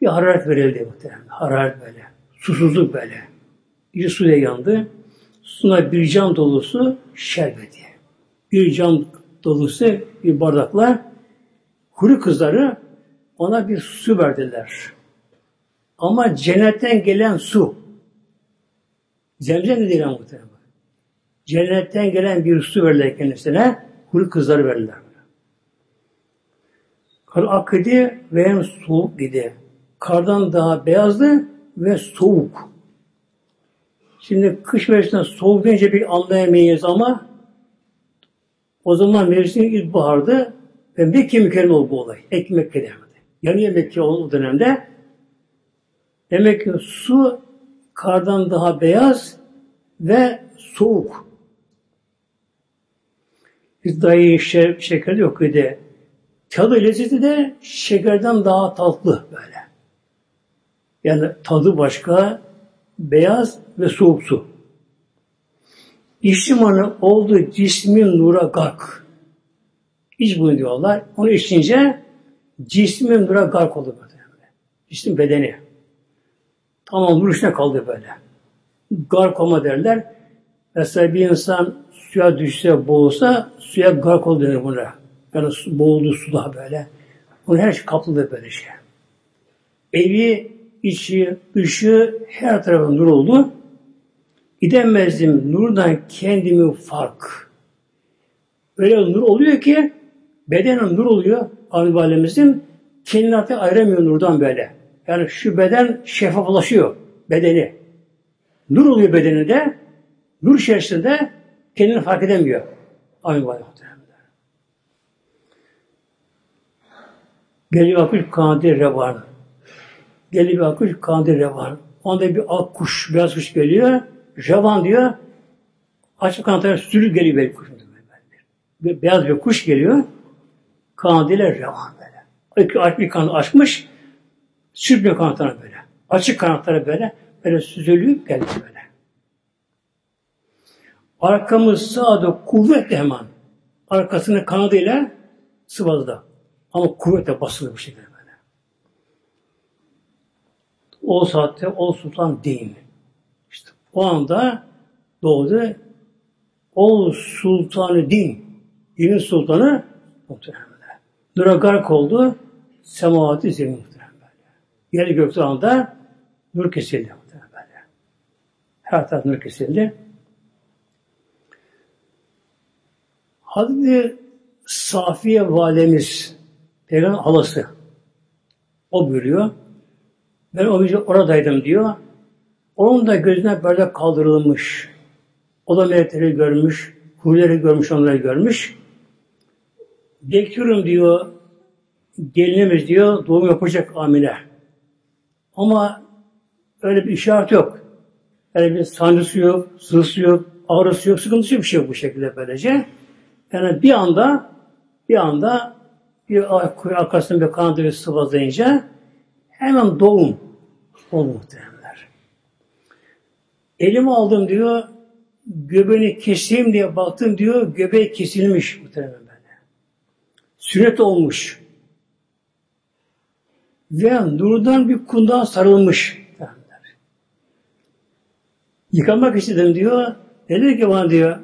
bir hararet verildi muhtemelen. Hararet böyle. Susuzluk böyle. Bir suya yandı. Suna bir cam dolusu şerbeti. Bir cam dolusu bir bardakla kuru kızları ona bir su verdiler. Ama cennetten gelen su. Zemzem de değil muhtemelen. Cennetten gelen bir su verirler kendisine. Kuru kızları verirler. Kar akıdı ve hem soğuk gidi. Kardan daha beyazdı ve soğuk. Şimdi kış mevsiminde soğuk deyince bir anlayamayız ama o zaman mevsim ilkbahardı ve Mekke mükerrem oldu bu olay. Ek Mekke'de. Yani Mekke o dönemde. Demek ki su kardan daha beyaz ve soğuk. Biz dayı şeker, şeker yok idi. Tadı lezzeti de şekerden daha tatlı böyle. Yani tadı başka, beyaz ve soğuk su. İçtimanı oldu cismin nura gark. İç bunu diyorlar. Onu içince cismin nura gark oldu böyle. Cismin bedeni. Tamam nur içine kaldı böyle. Gark olma derler. Mesela bir insan suya düşse, boğulsa suya gark oldu denir buna. Yani su, boğuldu suda böyle. Onun her şey kaplıdı böyle şey. Evi, içi, dışı her tarafı nur oldu. Gidemezdim nurdan kendimi fark. Öyle nur oluyor ki bedenen nur oluyor Avni Validemizin kendini ayıramıyor nurdan böyle. Yani şu beden şeffaflaşıyor bedeni. Nur oluyor bedeninde. Nur içerisinde kendini fark edemiyor. Avni Validemiz. Geliyor akış kanadı revan. Geliyor akış kanadı revan. Onda bir ak kuş, beyaz kuş geliyor. Revan diyor. Açık kanatlara sürü geliyor böyle kuş. Böyle. Beyaz bir kuş geliyor. Kanadıyla revan böyle. İlk bir kanat açmış. Sürüyor kanatlarına böyle. Açık kanatları böyle. Böyle süzülüp geldi böyle. Arkamız sağda kuvvetle hemen. Arkasını kanadıyla sıvazda. Ama kuvvetle basılı bir şekilde böyle. O saatte o sultan değil. İşte o anda doğdu o sultanı din. Dinin sultanı muhtemelen. Nura gark oldu. Semavati zemin muhtemelen. Yer gökte anda nur kesildi muhtemelen. Her taraf nur kesildi. Hazreti Safiye validemiz Peygamber halası o buyuruyor. Ben o gece oradaydım diyor. Onun da gözüne böyle kaldırılmış. O da melekleri görmüş, huyları görmüş, onları görmüş. Bekliyorum diyor, gelinimiz diyor, doğum yapacak Amine. Ama öyle bir işaret yok. Yani bir sancısı yok, sızısı yok, ağrısı yok, sıkıntısı yok bir şey yok bu şekilde böylece. Yani bir anda bir anda bir arkasında bir kanadı bir sıvazlayınca hemen doğum oldu muhtemelenler. Elimi aldım diyor, göbeğini keseyim diye baktım diyor, göbeği kesilmiş muhtemelen böyle. Sünnet olmuş. Ve nurdan bir kundağa sarılmış. Yıkamak istedim diyor. Dedi ki bana diyor,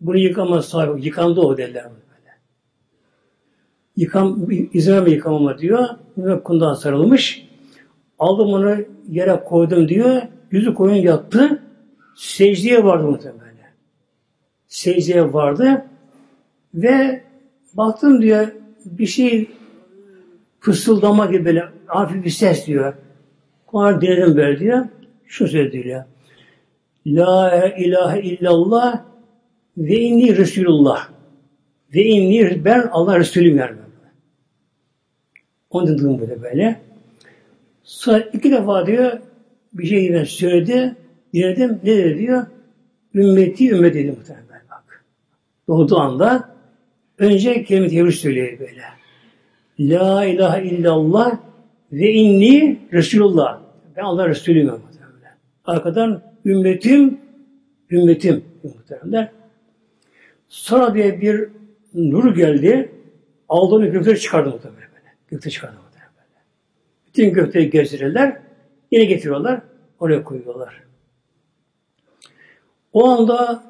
bunu yıkamaz sahibi, yıkandı o dediler. Böyle. Yıkam, izin verme yıkamama diyor. Ve kundağa sarılmış. Aldım onu yere koydum diyor. Yüzü koyun yattı. Secdeye vardı muhtemelen. Secdeye vardı. Ve baktım diyor bir şey fısıldama gibi böyle hafif bir ses diyor. Kuran dinledim böyle diyor. Şu söyledi diyor. La ilahe illallah ve inni Resulullah. Ve inni ben Allah Resulüyüm yani. Onu dedim böyle böyle. Sonra iki defa diyor bir şey yine söyledi. Dinledim. Ne dedi diyor? Ümmeti ümmet dedi muhtemelen bak. Doğduğu anda önce kelime tevhid söylüyor böyle. La ilahe illallah ve inni Resulullah. Ben Allah Resulüyüm muhtemelen. Arkadan ümmetim, ümmetim muhtemelen. Sonra diye bir nur geldi. Aldığını gökleri çıkardı muhtemelen. Gökte çıkardı muhtemelen. Bütün gökleri gezdirirler. Yine getiriyorlar. Oraya koyuyorlar. O anda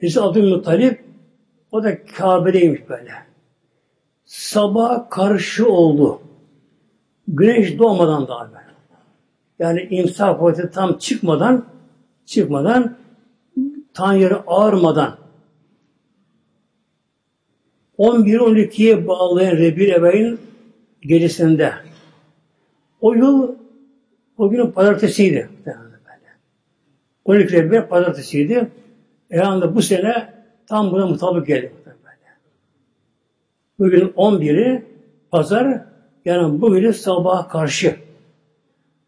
Hazreti Abdülmuttalip o da Kabe'deymiş böyle. Sabah karşı oldu. Güneş doğmadan daha böyle. Yani imsak vakti tam çıkmadan çıkmadan tan yeri ağırmadan 11-12'ye bağlayan Rebir Evvel'in gecesinde o yıl o günün pazartesiydi. 12 Rebir pazartesiydi. Elhamdülillah bu sene tam buna mutabık geldi. Bugün 11'i pazar yani bugün sabaha karşı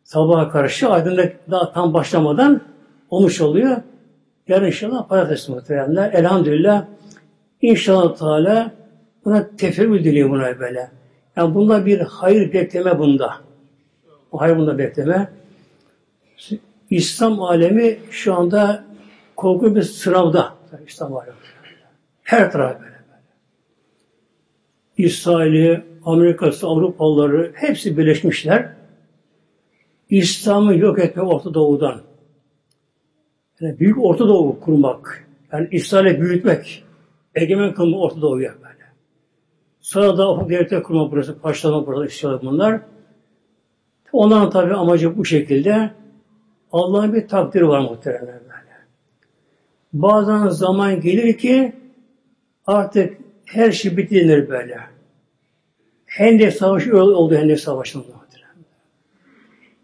sabaha karşı aydınlık daha tam başlamadan olmuş oluyor. Yarın inşallah pazartesi muhteremler. Elhamdülillah inşallah Teala buna tefekkür diliyor buna böyle. Yani bunda bir hayır bekleme bunda. O hayır bunda bekleme. İslam alemi şu anda korkunç bir sınavda. İslam alemi. Her taraf böyle. İsrail'i, Amerika'sı, Avrupalıları hepsi birleşmişler. İslam'ı yok etme Orta Doğu'dan. Yani büyük Orta Doğu kurmak. Yani İsrail'i büyütmek. Egemen kılma Orta Doğu'ya böyle. Sonra da ufak devletler kurma burası, başlama burası istiyorlar bunlar. Onların tabi amacı bu şekilde. Allah'ın bir takdiri var muhtemelen böyle. Bazen zaman gelir ki artık her şey bitirir böyle. Hendek Savaşı oldu Hendek Savaşı'nda.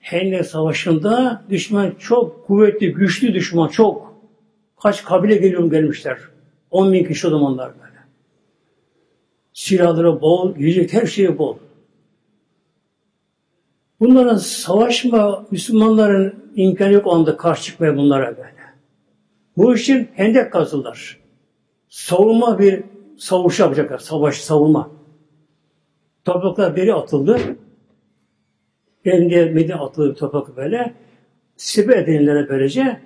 Hendek Savaşı'nda düşman çok kuvvetli, güçlü düşman çok. Kaç kabile geliyor gelmişler. 10 bin kişi o zamanlar böyle. Silahları bol, yiyecek her şeyi bol. Bunlara savaşma Müslümanların imkanı yok anda karşı çıkmaya bunlara böyle. Bu için hendek kazdılar. Savunma bir savuş yapacaklar. Savaş, savunma. Topraklar beri atıldı. Elinde Medine atıldı toprak böyle. Sibe edinlere böylece.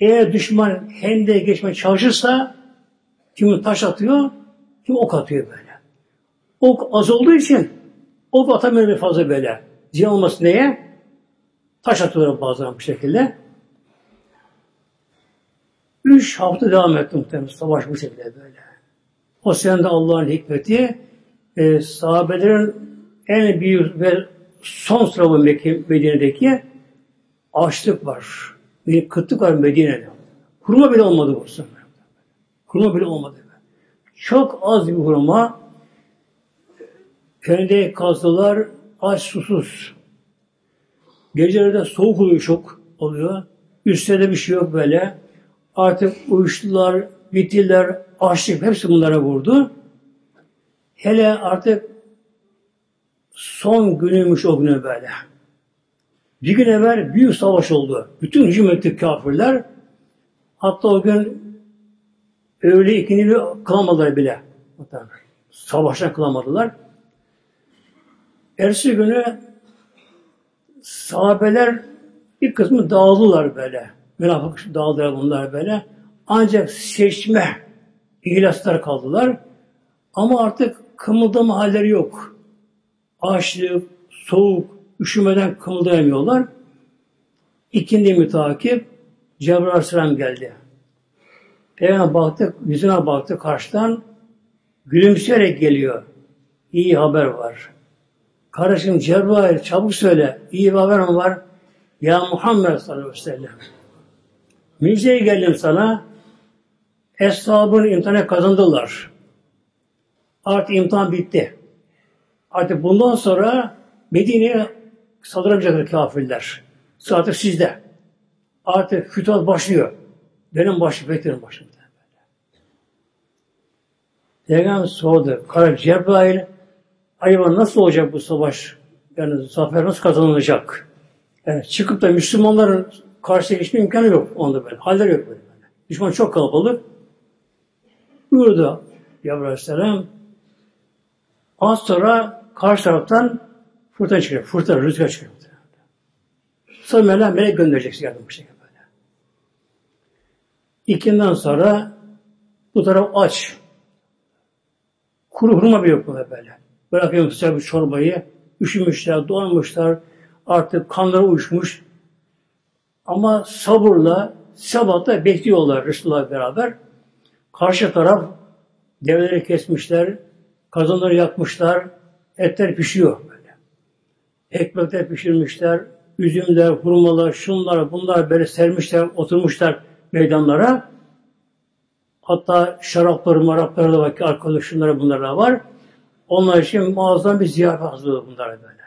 Eğer düşman hendeye geçmeye çalışırsa kim taş atıyor, kim ok atıyor böyle. Ok az olduğu için ok atamıyor fazla böyle. Ziyan olması neye? Taş atıyorlar bazen bu şekilde. Üç hafta devam etti muhtemelen savaş bu şekilde böyle. O sene Allah'ın hikmeti e, sahabelerin en büyük ve son sırada Medine'deki açlık var. Bir kıtlık var Medine'de. Kurma bile olmadı bu sefer. Kurma bile olmadı. Çok az bir hurma kendi kazdılar aç susuz. Gecelerde soğuk oluyor çok oluyor. Üstte de bir şey yok böyle. Artık uyuştular, bittiler, açlık hepsi bunlara vurdu. Hele artık son günüymüş o günü böyle. Bir gün evvel büyük savaş oldu. Bütün hücum etti kafirler. Hatta o gün öğle ikindi kılamadılar bile. Savaştan kılamadılar. Ersi günü sahabeler bir kısmı dağıldılar böyle. Münafık dağıldılar bunlar böyle. Ancak seçme ihlaslar kaldılar. Ama artık kımıldama halleri yok. Açlık, soğuk, üşümeden kımıldayamıyorlar. İkindi mütakip Cebrail Aleyhisselam geldi. Peygamber baktık, yüzüne baktı karşıdan gülümseyerek geliyor. İyi haber var. Kardeşim Cebrail çabuk söyle. İyi bir haber mi var? Ya Muhammed sallallahu aleyhi ve sellem. Müjdeye geldim sana. Eshabın imtihanı kazandılar. Artık imtihan bitti. Artık bundan sonra Medine'ye saldıramayacaklar kafirler. Artık sizde. Artık fütuhat başlıyor. Benim başı beklerim başımda. Peygamber sordu. Kara Cebrail acaba nasıl olacak bu savaş? Yani zafer nasıl kazanılacak? Yani çıkıp da Müslümanların karşıya geçme imkanı yok onda böyle. Haller yok böyle. Düşman çok kalabalık. Buyurdu Cebrail Aleyhisselam. Az sonra karşı taraftan fırtına çıkıyor. Fırtına, rüzgar çıkıyor. Sonra melek, melek göndereceksin yardım bu şekilde böyle. İkinden sonra bu taraf aç. Kuru hurma bile yok burada böyle. Bırakıyorum sıcak bir çorbayı. Üşümüşler, donmuşlar. Artık kanları uyuşmuş. Ama sabırla, sabahta bekliyorlar Resulullah beraber. Karşı taraf develeri kesmişler, kazanları yakmışlar, etler pişiyor böyle. Ekmekler pişirmişler, üzümler, hurmalar, şunlar, bunlar böyle sermişler, oturmuşlar meydanlara. Hatta şarapları, marapları da var ki alkollü şunlara bunlara var. Onlar için muazzam bir ziyafet hazırlıyor bunlara böyle.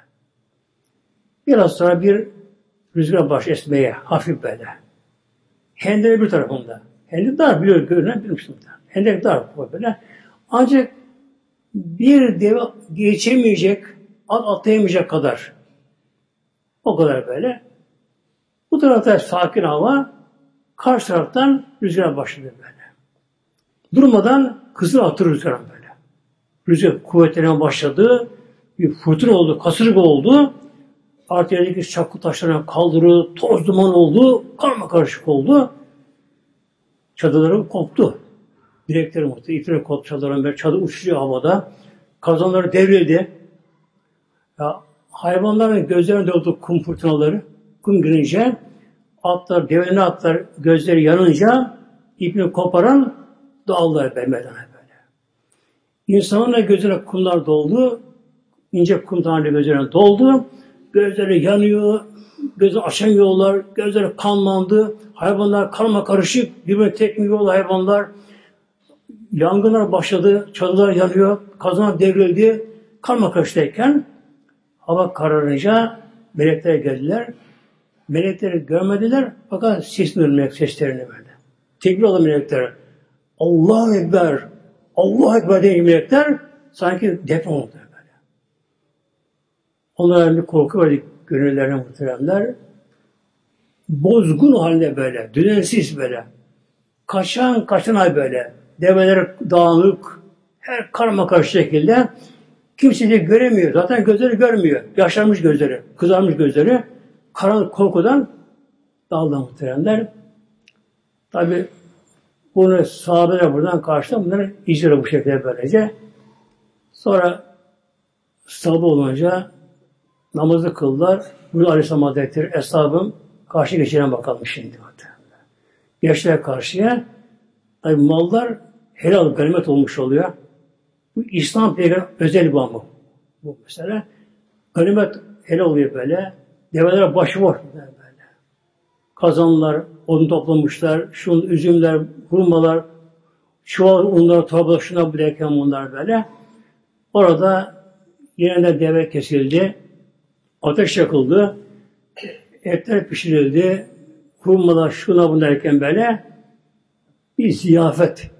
Biraz sonra bir rüzgar baş esmeye, hafif böyle. Hendek bir tarafında. Hendek dar biliyor, görünen Müslüman. Hendek dar böyle. Ancak bir deve geçemeyecek, at atlayamayacak kadar. O kadar böyle. Bu tarafta sakin hava, karşı taraftan rüzgar başladı böyle. Durmadan kızıl atır rüzgar böyle. Rüzgar kuvvetlenmeye başladı. Bir fırtına oldu, kasırga oldu. Artık yerdeki çakı taşlarına kaldırı, toz duman oldu, karma karışık oldu. Çadırları koptu. Direkleri muhtemelen itire koptu çadırların böyle çadır uçuşuyor havada. Kazanları devrildi. Ya, hayvanların gözlerine doldu kum fırtınaları. Kum girince atlar, devenin atlar gözleri yanınca ipini koparan dağıldılar Bermedan'a böyle. İnsanın da gözüne kumlar doldu. ince kum taneli gözlerine doldu. Gözleri yanıyor. Gözü açamıyorlar. Gözleri kanlandı. Hayvanlar karma karışık. Birbirine tekmiyorlar hayvanlar. Yangınlar başladı. Çadırlar yanıyor. Kazanlar devrildi. Karma karıştayken hava kararınca melekler geldiler. Melekleri görmediler fakat sesini melek seslerini böyle. Tekbir olan melekler. Allahu Ekber, Allahu Ekber diye melekler sanki deprem oldu böyle. Onlara bir korku verdik gönüllerine muhteremler. Bozgun halde böyle, düzensiz böyle. kaçan kaçana böyle. Develer dağınık, her karma karşı şekilde. Kimse de göremiyor. Zaten gözleri görmüyor. Yaşarmış gözleri, kızarmış gözleri. Karanlık korkudan daldı muhteremler. Tabi bunu sahabeler buradan karşıladı. Bunları icra bu şekilde böylece. Sonra sabah olunca namazı kıldılar. Bunu Aleyhisselam Hazretleri eshabım karşı geçiren bakalım şimdi. Gençler karşıya tabi mallar helal ganimet olmuş oluyor. Bu İslam peygamber özel ama. Bu mesela ganimet helal oluyor böyle. Develer başıboş böyle. Kazanlar, odun toplamışlar, şun, üzümler, hurmalar, çuval unları torba şuna bırakan bunlar böyle. Orada de deve kesildi. Ateş yakıldı. Etler pişirildi. Hurmalar şuna bunu derken böyle bir ziyafet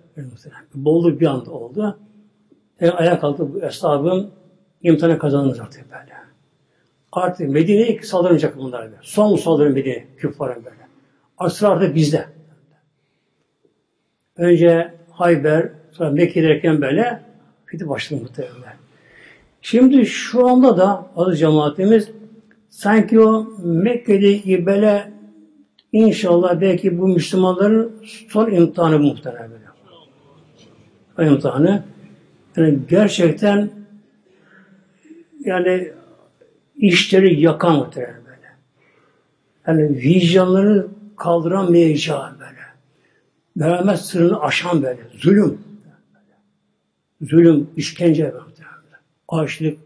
bolluk bir anda oldu. Yani ayağa kalktı bu eshabın imtihanı kazanılacak böyle. Artık Medine'ye saldıracak bunlar böyle. Son saldırı Medine küffarın böyle. Asır artık bizde. Önce Hayber, sonra Mekke derken böyle fitil başladı muhtemelen. Şimdi şu anda da aziz cemaatimiz sanki o Mekke'de böyle inşallah belki bu Müslümanların son imtihanı muhtemelen. O imtihanı. Yani gerçekten yani işleri yakan muhtemelen böyle. Yani vicdanları kaldıramayacağı böyle. Merhamet sırrını aşan böyle. Zulüm. Zulüm, işkence böyle. Açlık,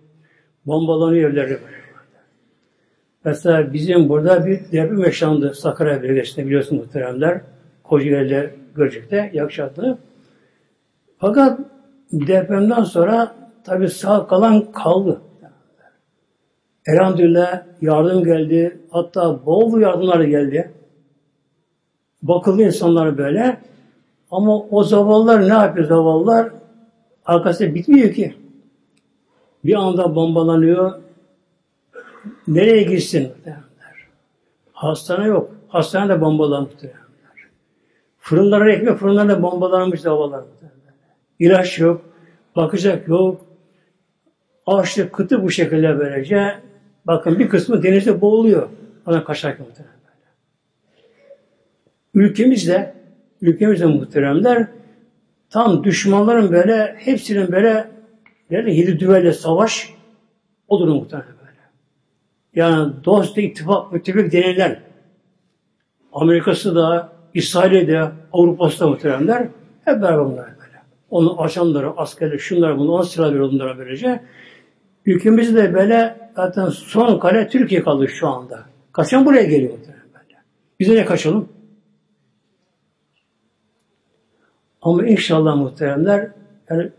bombalanıyor evleri böyle. Mesela bizim burada bir deprem yaşandı Sakarya bölgesinde biliyorsun muhteremler. Kocaeli'de, Gölcük'te, Yakşat'ta. Fakat depremden sonra tabi sağ kalan kaldı. Elhamdülillah yardım geldi. Hatta bol yardımlar geldi. Bakıldı insanlar böyle. Ama o zavallar ne yapıyor zavallar? Arkası bitmiyor ki. Bir anda bombalanıyor. Nereye gitsin? Hastane yok. Hastane de bombalanmış. Fırınlara ekmek fırınlarına bombalanmış zavallar. İlaç yok. Bakacak yok. Açlık, kıtı bu şekilde böylece. Bakın bir kısmı denizde boğuluyor. Ona kaçarken muhtemelen böyle. Ülkemizde, ülkemizde muhteremler tam düşmanların böyle hepsinin böyle nerede yedi düvelle savaş o durum muhtemelen böyle. Yani dost, ittifak, müttefik denilen Amerika'sı da, İsrail'i de, Avrupa'sı da muhteremler hep beraber bunlar böyle. Onu açanları, askerleri, şunları bunu, ona silah veriyor bunlara böylece. Ülkemizde böyle zaten son kale Türkiye kaldı şu anda. Kaçan buraya geliyor böyle. Bize ne kaçalım? Ama inşallah muhteremler yani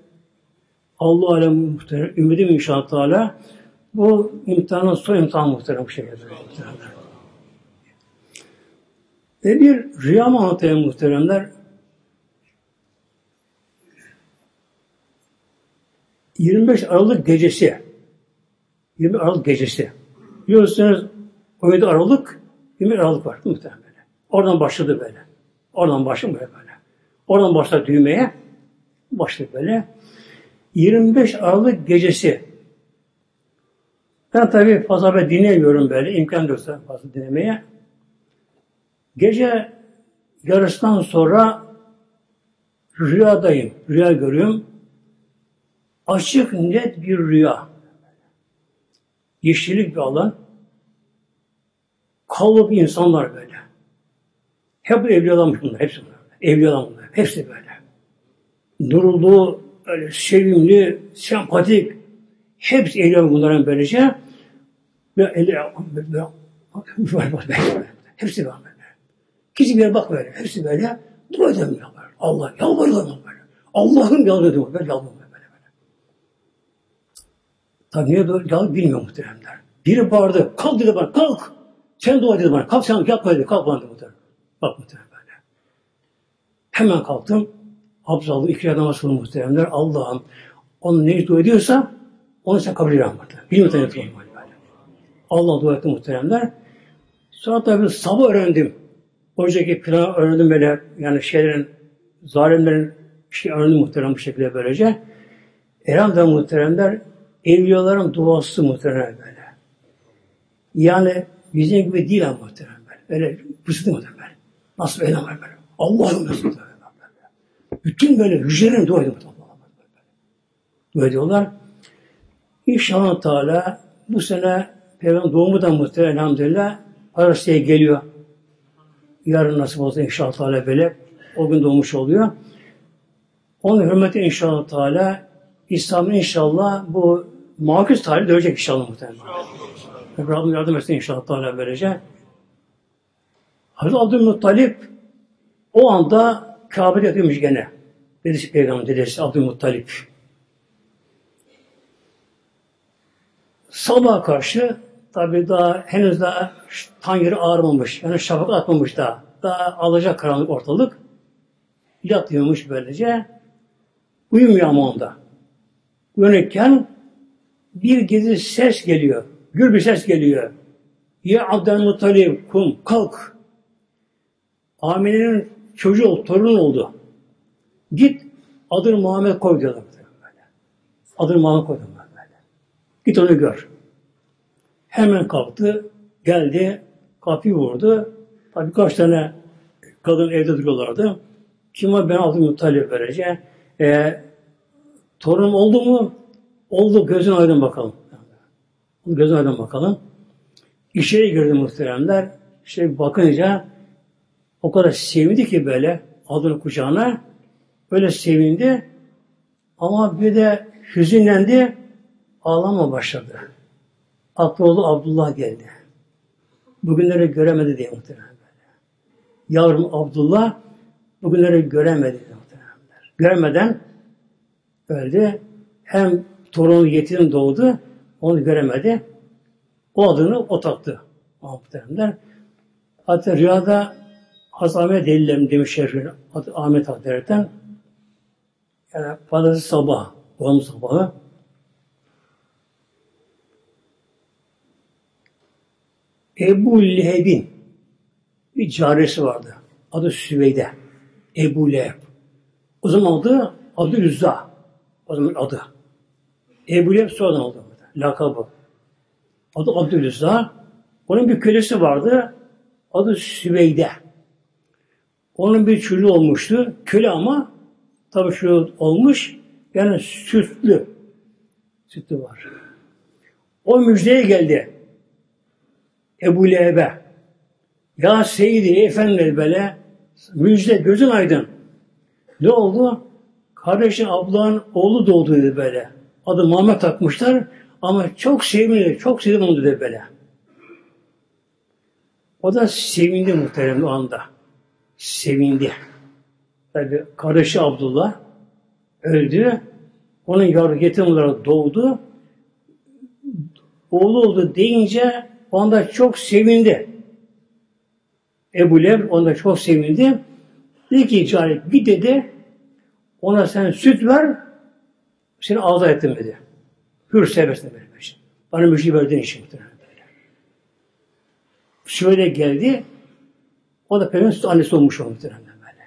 Allah alem muhterem, ümidim inşallah Teala bu imtihanın son imtihan muhterem bu şekilde. Ve bir rüya mı anlatayım muhteremler? 25 Aralık gecesi 20 Aralık gecesi. Biliyorsunuz 17 Aralık 20 Aralık var muhtemelen böyle. Oradan başladı böyle. Oradan başladı böyle böyle. Oradan başladı düğmeye. Başladı böyle. 25 Aralık gecesi. Ben tabii fazla böyle dinlemiyorum böyle. imkan yoksa fazla dinlemeye. Gece yarısından sonra rüyadayım. Rüya görüyorum. Açık net bir rüya yeşillik bir alan. Kalabalık insanlar böyle. Hep evliyalarmış bunlar. Hepsi bunlar. Evliyalar bunlar. Hepsi böyle. Nurullu, öyle sevimli, sempatik. Hepsi evliyalar bunların böylece. Ve eli, hepsi böyle. Kimse bir bak böyle. Hepsi böyle. Dua edemiyor. Allah yalvarıyorlar böyle. Allah'ım yalvarıyor böyle. Yalvarıyor. Tabi niye böyle bilmiyor muhteremler. Biri bağırdı. Kalk dedi bana. Kalk. Sen dua dedi bana. Kalk sen yapma dedi. Kalk bana dedi muhterem. Bak muhterem böyle. Hemen kalktım. Aldım. İki namaz kıldım muhteremler. Allah'ım onu ne dua ediyorsa onu sen kabul eder muhterem. Bir muhterem. Allah dua etti muhteremler. Sonra tabi sabah öğrendim. Oradaki planı öğrendim böyle yani şeylerin zalimlerin şey öğrendim muhterem bu şekilde böylece. Elhamdülillah muhteremler evliyaların duası muhterem böyle. Yani bizim gibi değil ama muhterem böyle. Öyle pısıtı muhterem böyle. Nasıl böyle var böyle. Allah'ım nasıl böyle. Bütün böyle hücrelerin dua ediyor. Dua ediyorlar. İnşallah Teala bu sene Peygamber doğumu da muhtemelen elhamdülillah Arasya'ya geliyor. Yarın nasip olsa inşallah Teala böyle o gün doğmuş oluyor. Onun hürmeti inşallah Teala İslam'ın inşallah bu makuz tarihi dövecek inşallah muhtemelen. Rabbim yardım etsin inşallah Teala böylece. Hazreti Abdülmuttalip o anda Kabe'de yatıyormuş gene. Dedesi Peygamber dedesi Abdülmuttalip. Sabah karşı tabi daha henüz daha tan yeri ağarmamış. Yani şafak atmamış daha. Daha alacak karanlık ortalık. Yatıyormuş böylece. Uyumuyor ama onda. Uyanıkken bir gezi ses geliyor. Gür bir ses geliyor. Ya Abdülmuttalip kum kalk. Amine'nin çocuğu oldu, torun oldu. Git adını Muhammed koy diyorlar. Adını Muhammed koy diyorlar. Git onu gör. Hemen kalktı, geldi, kapıyı vurdu. Tabi kaç tane kadın evde duruyorlardı. Kim var ben aldım Muttalip böylece. E, torunum oldu mu? Oldu. Gözün aydın bakalım. Gözün aydın bakalım. İçeri girdi muhteremler. İşte bakınca o kadar sevindi ki böyle adını kucağına. Öyle sevindi. Ama bir de hüzünlendi. Ağlama başladı. Aklı Abdullah geldi. Bugünleri göremedi diye muhtemelen. Yavrum Abdullah bugünleri göremedi diye muhtemelen. Görmeden öldü. Hem torunu yetim doğdu. Onu göremedi. O adını o taktı. Muhtemelen. Hatta rüyada Hazreti Ahmet delillerim demiş Şerif'in Ahmet Hazretleri'den. Yani pazartesi sabah, doğum sabahı Ebu Leheb'in bir caresi vardı. Adı Süveyde. Ebu Leheb. O zaman adı Abdülüzza. O zaman adı. Ebu Leheb sonradan oldu. Lakabı. Adı Abdülüzza. Onun bir kölesi vardı. Adı Süveyde. Onun bir çocuğu olmuştu. Köle ama tabi şu olmuş. Yani sütlü. Sütlü var. O müjdeye geldi. Ebu Leheb'e. Ya Seyyidi Efendi böyle müjde gözün aydın. Ne oldu? Kardeşin ablanın oğlu doğdu dedi böyle. Adı Muhammed takmışlar ama çok sevindi, çok sevdim onu dedi böyle. O da sevindi muhterem o anda sevindi. Tabi kardeşi Abdullah öldü. Onun yavru yetim olarak doğdu. Oğlu oldu deyince o anda çok sevindi. Ebu Leb onda çok sevindi. Dedi ki cari git dedi ona sen süt ver seni azat ettim dedi. Hür serbestine vermiş. Bana müjde verdiğin için muhtemelen böyle. Şöyle geldi o da Peygamber annesi olmuş o muhtemelen böyle.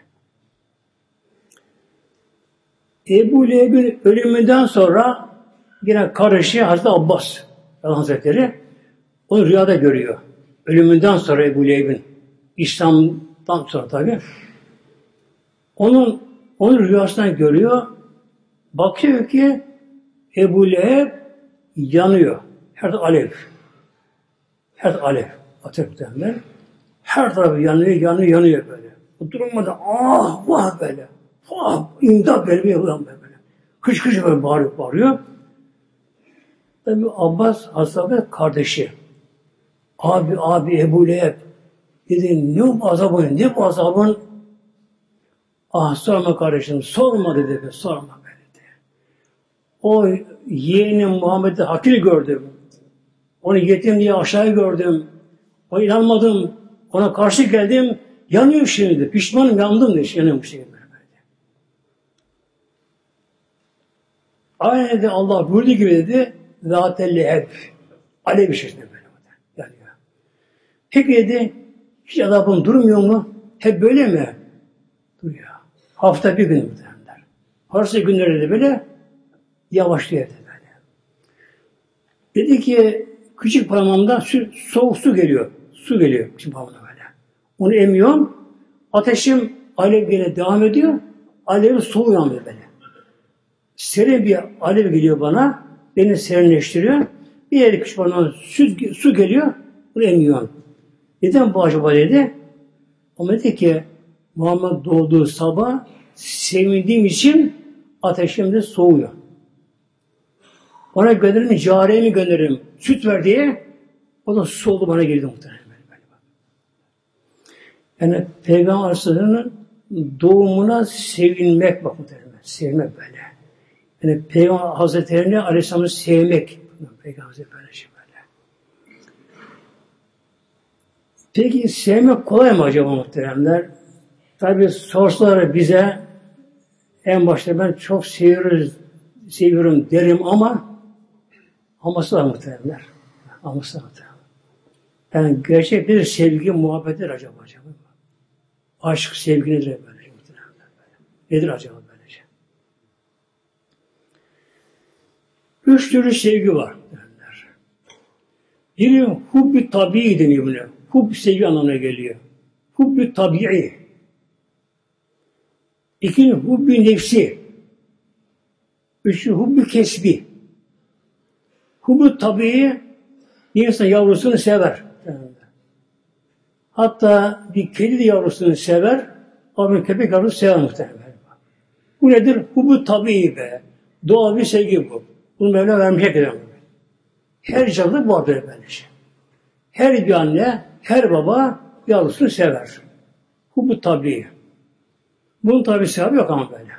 Ebu Leheb'in ölümünden sonra yine karışı Hazreti Abbas Hazretleri onu rüyada görüyor. Ölümünden sonra Ebu Leheb'in İslam'dan sonra tabi onun onun rüyasından görüyor. Bakıyor ki Ebu Leheb yanıyor. Her alev. Her alev. Ateş muhtemelen. Her tarafı yanıyor, yanıyor, yanıyor böyle. Durumda ah vah böyle. Ah imdat böyle bir böyle. Kış kış böyle bağırıyor, bağırıyor. Tabi Abbas Hazreti kardeşi. Abi, abi Ebu Leheb. Dedi ne bu azabın, ne bu azabın? Ah sorma kardeşim, sorma dedi, sorma. O yeğenim Muhammed'i hakir gördüm. Onu yetim diye aşağıya gördüm. O inanmadım. Ona karşı geldim, yanıyor şimdi. Pişmanım, yandım diye yanıyormuş şimdi. Aynı de Allah buyurdu gibi dedi, zâtelli hep. Alev işesinde böyle. Yanıyor. Peki dedi, hiç azabın durmuyor mu? hep böyle mi? Duruyor. Hafta bir gün muhtemelenler. Arası günlerde de böyle yavaşlıyor evde böyle. Dedi ki küçük parmağımda su, soğuk su geliyor. Su geliyor küçük parmağımda böyle. Onu emiyorum. Ateşim alev gene devam ediyor. Alev soğuyor böyle. Serin bir alev geliyor bana. Beni serinleştiriyor. Bir yere küçük parmağımda su, su geliyor. Bunu emiyorum. Neden bu acaba dedi. Ama dedi ki Muhammed doğduğu sabah sevindiğim için ateşim de soğuyor. Ona gönderirim, cariyemi gönderirim. Süt ver diye. O da su oldu bana girdi muhtemelen. Yani Peygamber Aleyhisselam'ın doğumuna sevinmek bak muhtemelen. Sevmek böyle. Yani Peygamber Hazretlerini Aleyhisselam'ı sevmek. Peygamber Hazretleri böyle. Şey böyle. Peki sevmek kolay mı acaba muhteremler? Tabi sorsalar bize en başta ben çok seviyoruz, seviyorum derim ama aması var muhteremler. Var muhteremler. Yani gerçek bir sevgi, muhabbettir acaba acaba. Aşk, sevgi nedir böylece muhteremler? Nedir acaba böylece? Üç türlü sevgi var derler. Biri hubbi tabii deniyor buna. Hub sevgi anlamına geliyor. Hubbi tabii. İkinci hubbi nefsi. Üçüncü hubbi kesbi. Hubbi tabii insan yavrusunu sever. Hatta bir kedi de yavrusunu sever, ama köpek yavrusu sever muhtemelen. Bu nedir? Hubbi tabii be. Doğal bir sevgi bu. Bunu Mevla vermiş herkese. Her canlı vardır. Şey. Her bir anne, her baba yavrusunu sever. Hubbi tabii. Bunun tabi sevabı yok ama böyle.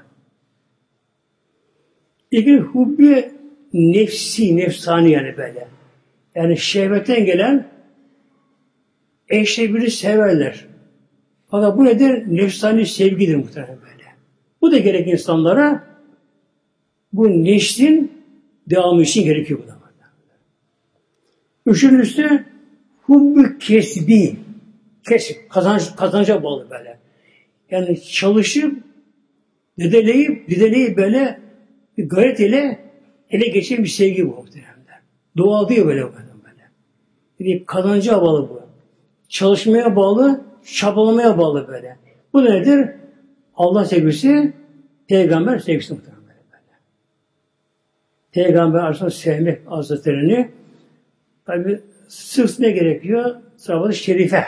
İki hubbi nefsi, nefsani yani böyle. Yani şehvetten gelen eşle biri severler. Fakat bu nedir? Nefsani sevgidir muhtemelen böyle. Bu da gerek insanlara bu neslin devamı için gerekiyor bu da. Üçüncüsü hubbi kesbi. Kesip, kazanç, kazanca bağlı böyle. Yani çalışıp dedeleyip dedeleyip böyle gayret ile ele geçen bir sevgi bu muhtemelen. Doğal değil böyle böyle. Bir kazanca bağlı bu. Çalışmaya bağlı, çabalamaya bağlı böyle. Bu nedir? Allah sevgisi, peygamber sevgisi muhtemelen böyle. Peygamber arasında sevmek hazretlerini tabi sırf ne gerekiyor? Sıravatı şerife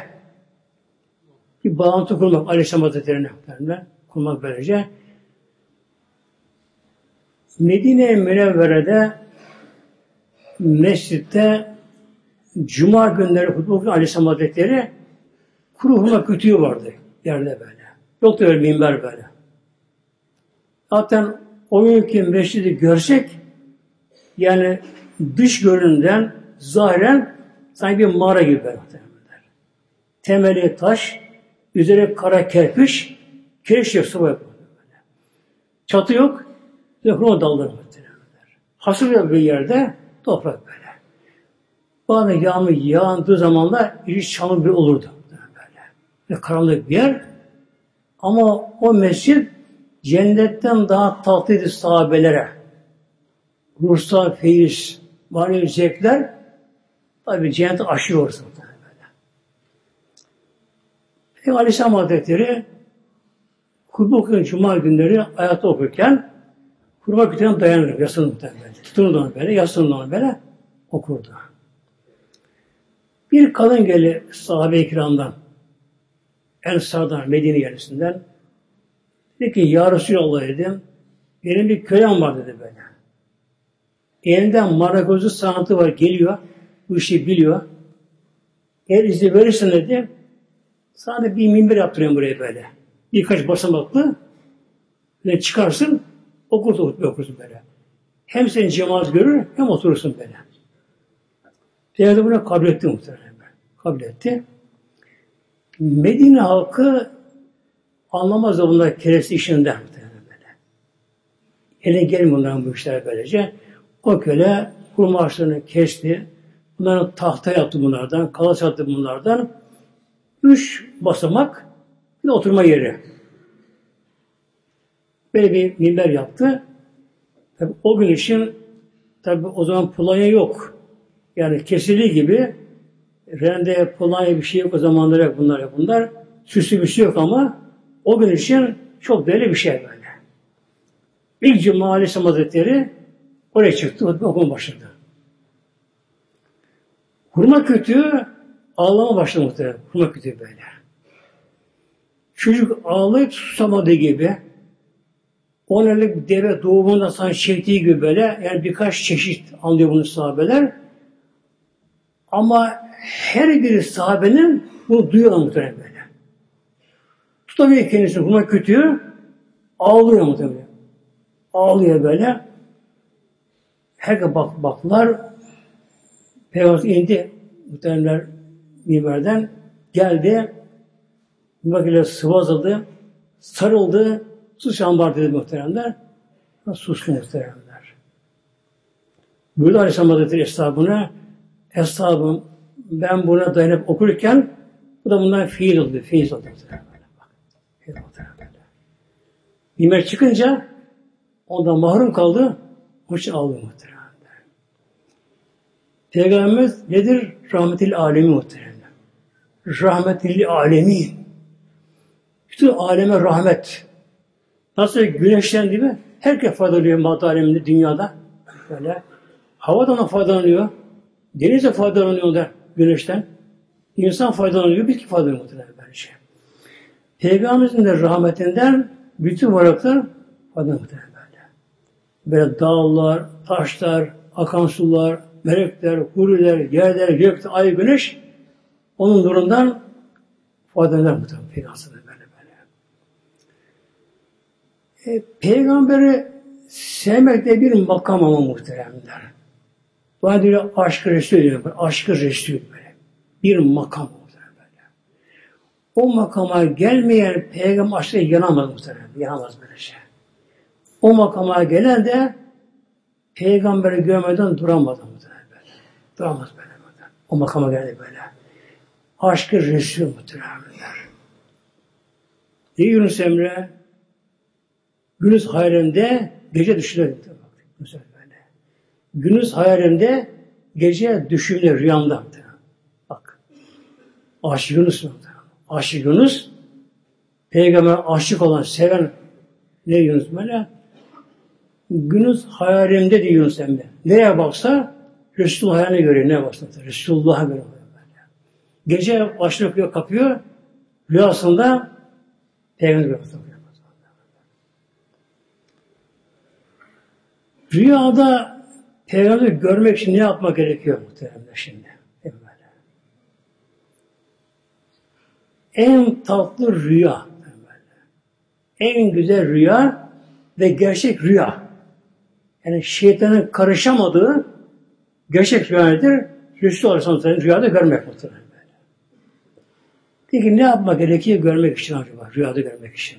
bir bağlantı kurmak Aleyhisselam Hazretleri'ne kurmak böylece. Medine Münevvere'de mescitte Cuma günleri hutbe Aleyhisselam Hazretleri kuru hurma kütüğü vardı yerde böyle. Yoktu öyle minber böyle. Zaten o günkü mescidi görsek yani dış göründen zahiren sanki bir mağara gibi böyle. Temeli taş, Üzeri kara kerpiç, kireç yok, sıvı yok. Çatı yok, Zekron dalları Hasır bir yerde toprak böyle. Bazen yağmur yağdığı zamanlar iyice çamur bir olurdu. Böyle. Ve karanlık bir yer. Ama o mescid cennetten daha tatlıydı sahabelere. Ruhsal feyiz, manevi zevkler tabi cennete aşıyor orası. Peygamber Aleyhisselam Hazretleri hutbe okuyan cuma günleri ayakta okurken kurma kütüğüne dayanır, yaslanır muhtemelen. Tutunur onu böyle, yaslanır onu böyle okurdu. Bir kadın geldi sahabe-i kiramdan, Ensar'dan, Medine yerisinden. Dedi ki, Ya Resulallah dedim, benim bir kölem var dedi böyle. Elinden marangozu sanatı var, geliyor, bu işi biliyor. Eğer izni verirsen dedi, Sadece bir minber yaptırıyorum buraya böyle. Birkaç basamaklı. Ve çıkarsın, okursun, okursun böyle. Hem seni cemaat görür, hem oturursun böyle. Peygamber bunu kabul etti muhtemelen. Kabul etti. Medine halkı anlamaz da bunlar keresi işinden muhtemelen böyle. Eline gelmiyor bunların bu işler böylece. O köle hurma kesti. Bunların tahta yaptı bunlardan, kalas yaptı bunlardan. Üç basamak Bir oturma yeri. Böyle bir minber yaptı. Tabi o gün için tabi o zaman pulanya yok. Yani kesili gibi rende pulanya bir şey yok o zamanlar yok bunlar yok bunlar. Süslü bir şey yok ama o gün için çok böyle bir şey böyle. İlk Cuma Aleyhisselam Hazretleri oraya çıktı, okuma başladı. Hurma kütüğü ağlama başladı muhtemelen. Hurma kütüğü böyle. Çocuk ağlayıp susamadığı gibi on ellik deve doğumunda sanki çektiği gibi böyle yani birkaç çeşit anlıyor bunu sahabeler. Ama her biri sahabenin bunu duyuyor muhtemelen böyle. Tutamıyor kendisini hurma kütüğü ağlıyor muhtemelen. Ağlıyor böyle. Herkese bak, baklar Peygamber indi muhtemelenler minberden geldi. Mübakiyle sıvazladı, sarıldı, su şambar dedi muhteremler. Sustu muhteremler. Buyurdu Aleyhisselam Hazretleri Eshabına, Eshabım ben buna dayanıp okurken bu da bundan fiil oldu, fiil oldu. Oldu. Minber çıkınca ondan mahrum kaldı, onun için ağlıyor muhteremler. Peygamberimiz nedir? Rahmetil alemi muhteremler. Rahmetil alemin. Bütün aleme rahmet. Nasıl güneşten değil mi? Herkes faydalanıyor madde aleminde, dünyada. Böyle. Havadan da faydalanıyor. Deniz de faydalanıyor da güneşten. İnsan faydalanıyor, bitki faydalanıyor muhtemelen bence. Peygamberimizin de rahmetinden bütün varlıklar faydalanıyor muhtemelen böyle. Böyle dağlar, taşlar, akan sular, melekler, huriler, yerler, gökte, ay, güneş onun nurundan faydalanır muhtemelen Peygamberimizin böyle böyle. E, peygamberi sevmek de bir makam ama muhteremler. Bana diyor aşkı Resul diyor. Aşkı Resul böyle. Bir makam böyle. O makama gelmeyen peygamber aşkı yanamaz muhterem. Yanamaz böyle şey. O makama gelen de peygamberi görmeden duramaz muhterem böyle. Duramaz böyle. böyle. O makama geldi böyle. Aşkı Resul muhteremler. Ne Yunus Emre? Yunus hayalimde gece düşünür. Güzel böyle. Gündüz hayalimde gece düşünür rüyamda. Bak. Aşık Yunus? Aşık Yunus peygamber aşık olan, seven ne Yunus böyle? Gündüz hayalimde diyor Yunus Emre. Nereye baksa Resulullah hayaline görüyor. Ne baksa Resulullah'a görüyor. Gece başını kapıyor. Rüyasında peygamber görüyor. Rüyada peygamberi görmek için ne yapmak gerekiyor muhtemelen şimdi? En tatlı rüya. En güzel rüya ve gerçek rüya. Yani şeytanın karışamadığı gerçek rüya nedir? Resulü Aleyhisselam'ın rüyada görmek muhtemelen. Peki ne yapmak gerekiyor görmek için acaba? Rüyada görmek için.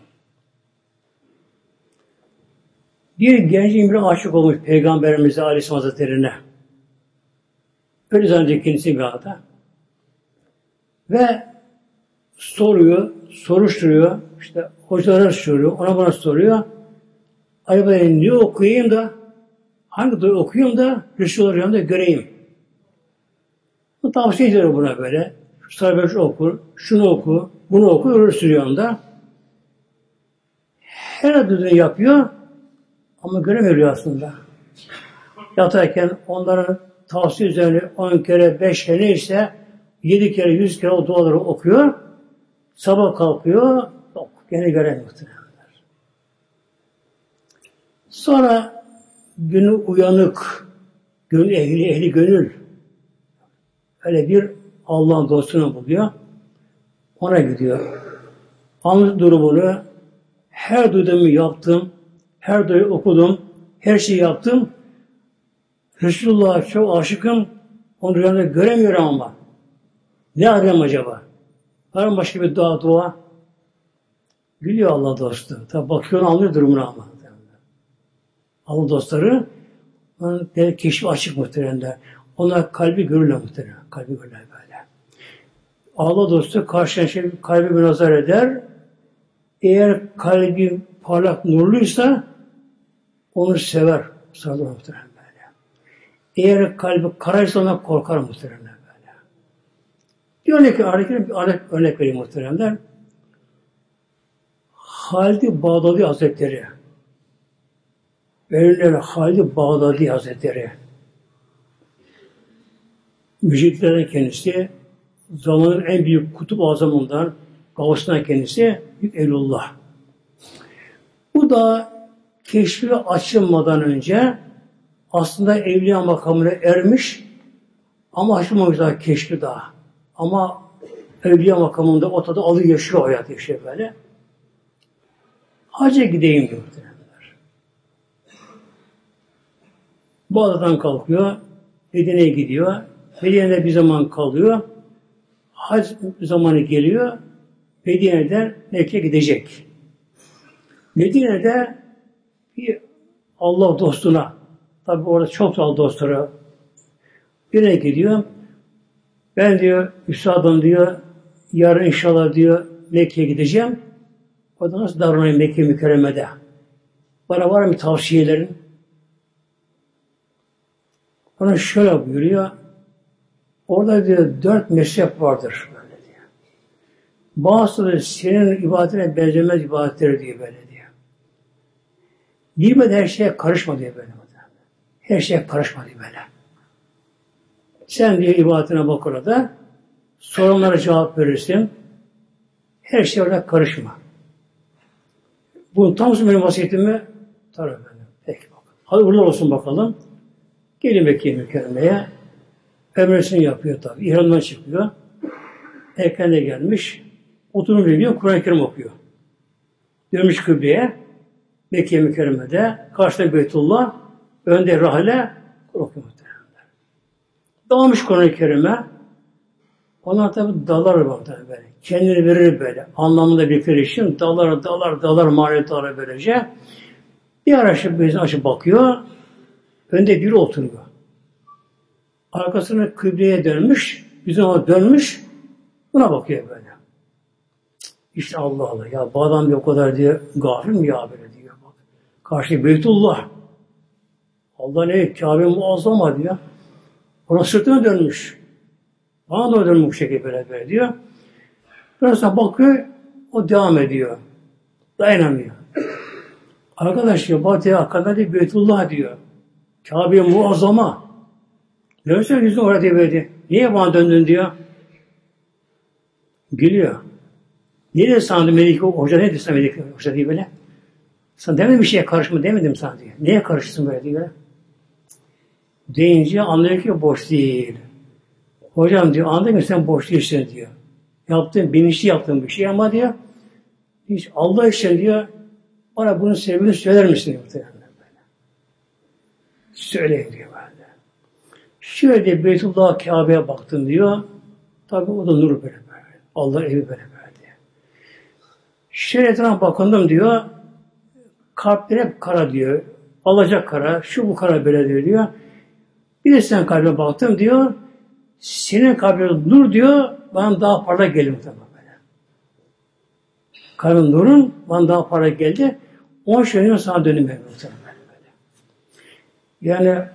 Bir genç İmre aşık olmuş Peygamberimize Aleyhisselam Hazretleri'ne. Öyle zannediyor kendisi bir arada. Ve soruyor, soruşturuyor. İşte hocalara soruyor, ona bana soruyor. Acaba ne okuyayım da hangi duyu okuyayım da Resulullah yanında göreyim. Bu tavsiye ediyor buna böyle. Şu sayfa okur, şunu oku, bunu oku, öyle sürüyor onda. Her adını yapıyor. Ama göremiyor aslında. Yatarken onların tavsiye üzerine 10 kere, 5 kere neyse 7 kere, 100 kere o duaları okuyor. Sabah kalkıyor. Yok, gene göremiyor. Sonra günü uyanık, gönül ehli, ehli gönül. Öyle bir Allah'ın dostunu buluyor. Ona gidiyor. Anlı durumunu her duyduğumu yaptım, her duayı okudum. Her şeyi yaptım. Resulullah'a çok aşıkım. Onu rüyamda göremiyorum ama. Ne arıyorum acaba? Var mı başka bir dua dua? Gülüyor Allah dostu. Tabi bakıyor anlıyor durumunu ama. Allah dostları keşfi açık muhteremler. Ona kalbi görürler muhterem. Kalbi görürler böyle. Allah dostu karşına şey, kalbi bir nazar eder. Eğer kalbi parlak nurluysa onu sever. Sarılır muhtemelen böyle. Eğer kalbi karaysa ona korkar muhtemelen böyle. Bir örnek, örnek, örnek, örnek vereyim muhteremler. Halid Bağdadi Hazretleri Verirler Halid Bağdadi Hazretleri Mücitlerden kendisi zamanın en büyük kutup azamından Gavus'tan kendisi Büyük Elullah. Bu da keşfi açılmadan önce aslında evliya makamına ermiş ama açılmamış daha keşfi daha. Ama evliya makamında ortada alı yaşıyor hayat yaşıyor böyle. Hacca gideyim diyor. Bağdat'tan kalkıyor, Medine'ye gidiyor. Medine'de bir zaman kalıyor. Hac zamanı geliyor. Medine'den Mekke'ye gidecek. Medine'de Allah dostuna, tabi orada çok sağ dostları birine gidiyor. Ben diyor, üstadım diyor, yarın inşallah diyor Mekke'ye gideceğim. O da nasıl davranayım Mekke mükerremede? Bana var mı tavsiyelerin? Ona şöyle buyuruyor. Orada diyor dört mezhep vardır. Böyle diyor. Bazıları senin ibadetine benzemez ibadetleri diyor böyle diyor. Girmedi her şeye karışma diyor böyle. Her şeye karışma diyor böyle. Sen diyor ibadetine bak orada. Sorunlara cevap verirsin. Her şeye orada karışma. Bu tam benim vasiyetim mi? Tabii efendim. Peki bakalım. Hadi burada olsun bakalım. Gelin Mekke'ye mükerremeye. Emresini yapıyor tabii. İhramdan çıkıyor. Erken de gelmiş. Oturum veriyor. Kur'an-ı Kerim okuyor. Dönmüş kıbleye. Mekke mükerremede. Karşıda Beytullah. Önde. Okuyor muhtemelen. Dağılmış Kur'an-ı Kerim'e. Onlar tabi dalar var tabi böyle. Kendini verir böyle. Anlamında bir için dalar dalar dalar manevi dalar böylece. Bir ara şimdi açıp bakıyor. Önde biri oturuyor. Arkasını kıbleye dönmüş. Bizim ona dönmüş. Buna bakıyor böyle. İşte Allah Allah. Ya bu adam bir o kadar diye gafil mi ya böyle. Karşı Beytullah. Allah ne? Kabe muazzama diyor. Ona sırtına dönmüş. Bana da dönmüş şekilde böyle böyle diyor. Biraz bakıyor. O devam ediyor. Dayanamıyor. Arkadaş diyor, Batı'ya hakikaten de Beytullah diyor. Kabe muazzama. Ne söylüyorsun orada diye böyle. Niye bana döndün diyor. Gülüyor. Niye de sandı Melike hoca ne dedi Melike hoca diye böyle. Sen demedim bir şeye karışma demedim sana diyor. Neye karıştın böyle diyor. Deyince anlıyor ki boş değil. Hocam diyor anladın mı sen boş değilsin diyor. Yaptığın bilinçli yaptığın bir şey ama diyor hiç Allah için diyor bana bunun sebebini söyler misin diyor. Söyleyin diyor böyle. Şöyle Beytullah Kabe'ye baktım diyor. Tabi o da nur böyle böyle. Allah evi böyle böyle diyor. Şöyle bakındım diyor. Kalpler hep kara diyor. Alacak kara, şu bu kara böyle diyor. Bir de sen kalbine baktım diyor. Senin kalbine nur diyor, bana daha parlak gelir muhtemelen böyle. Kalbin nurun bana daha parlak geldi. On şöyle sana dönüm böyle muhtemelen böyle. Yani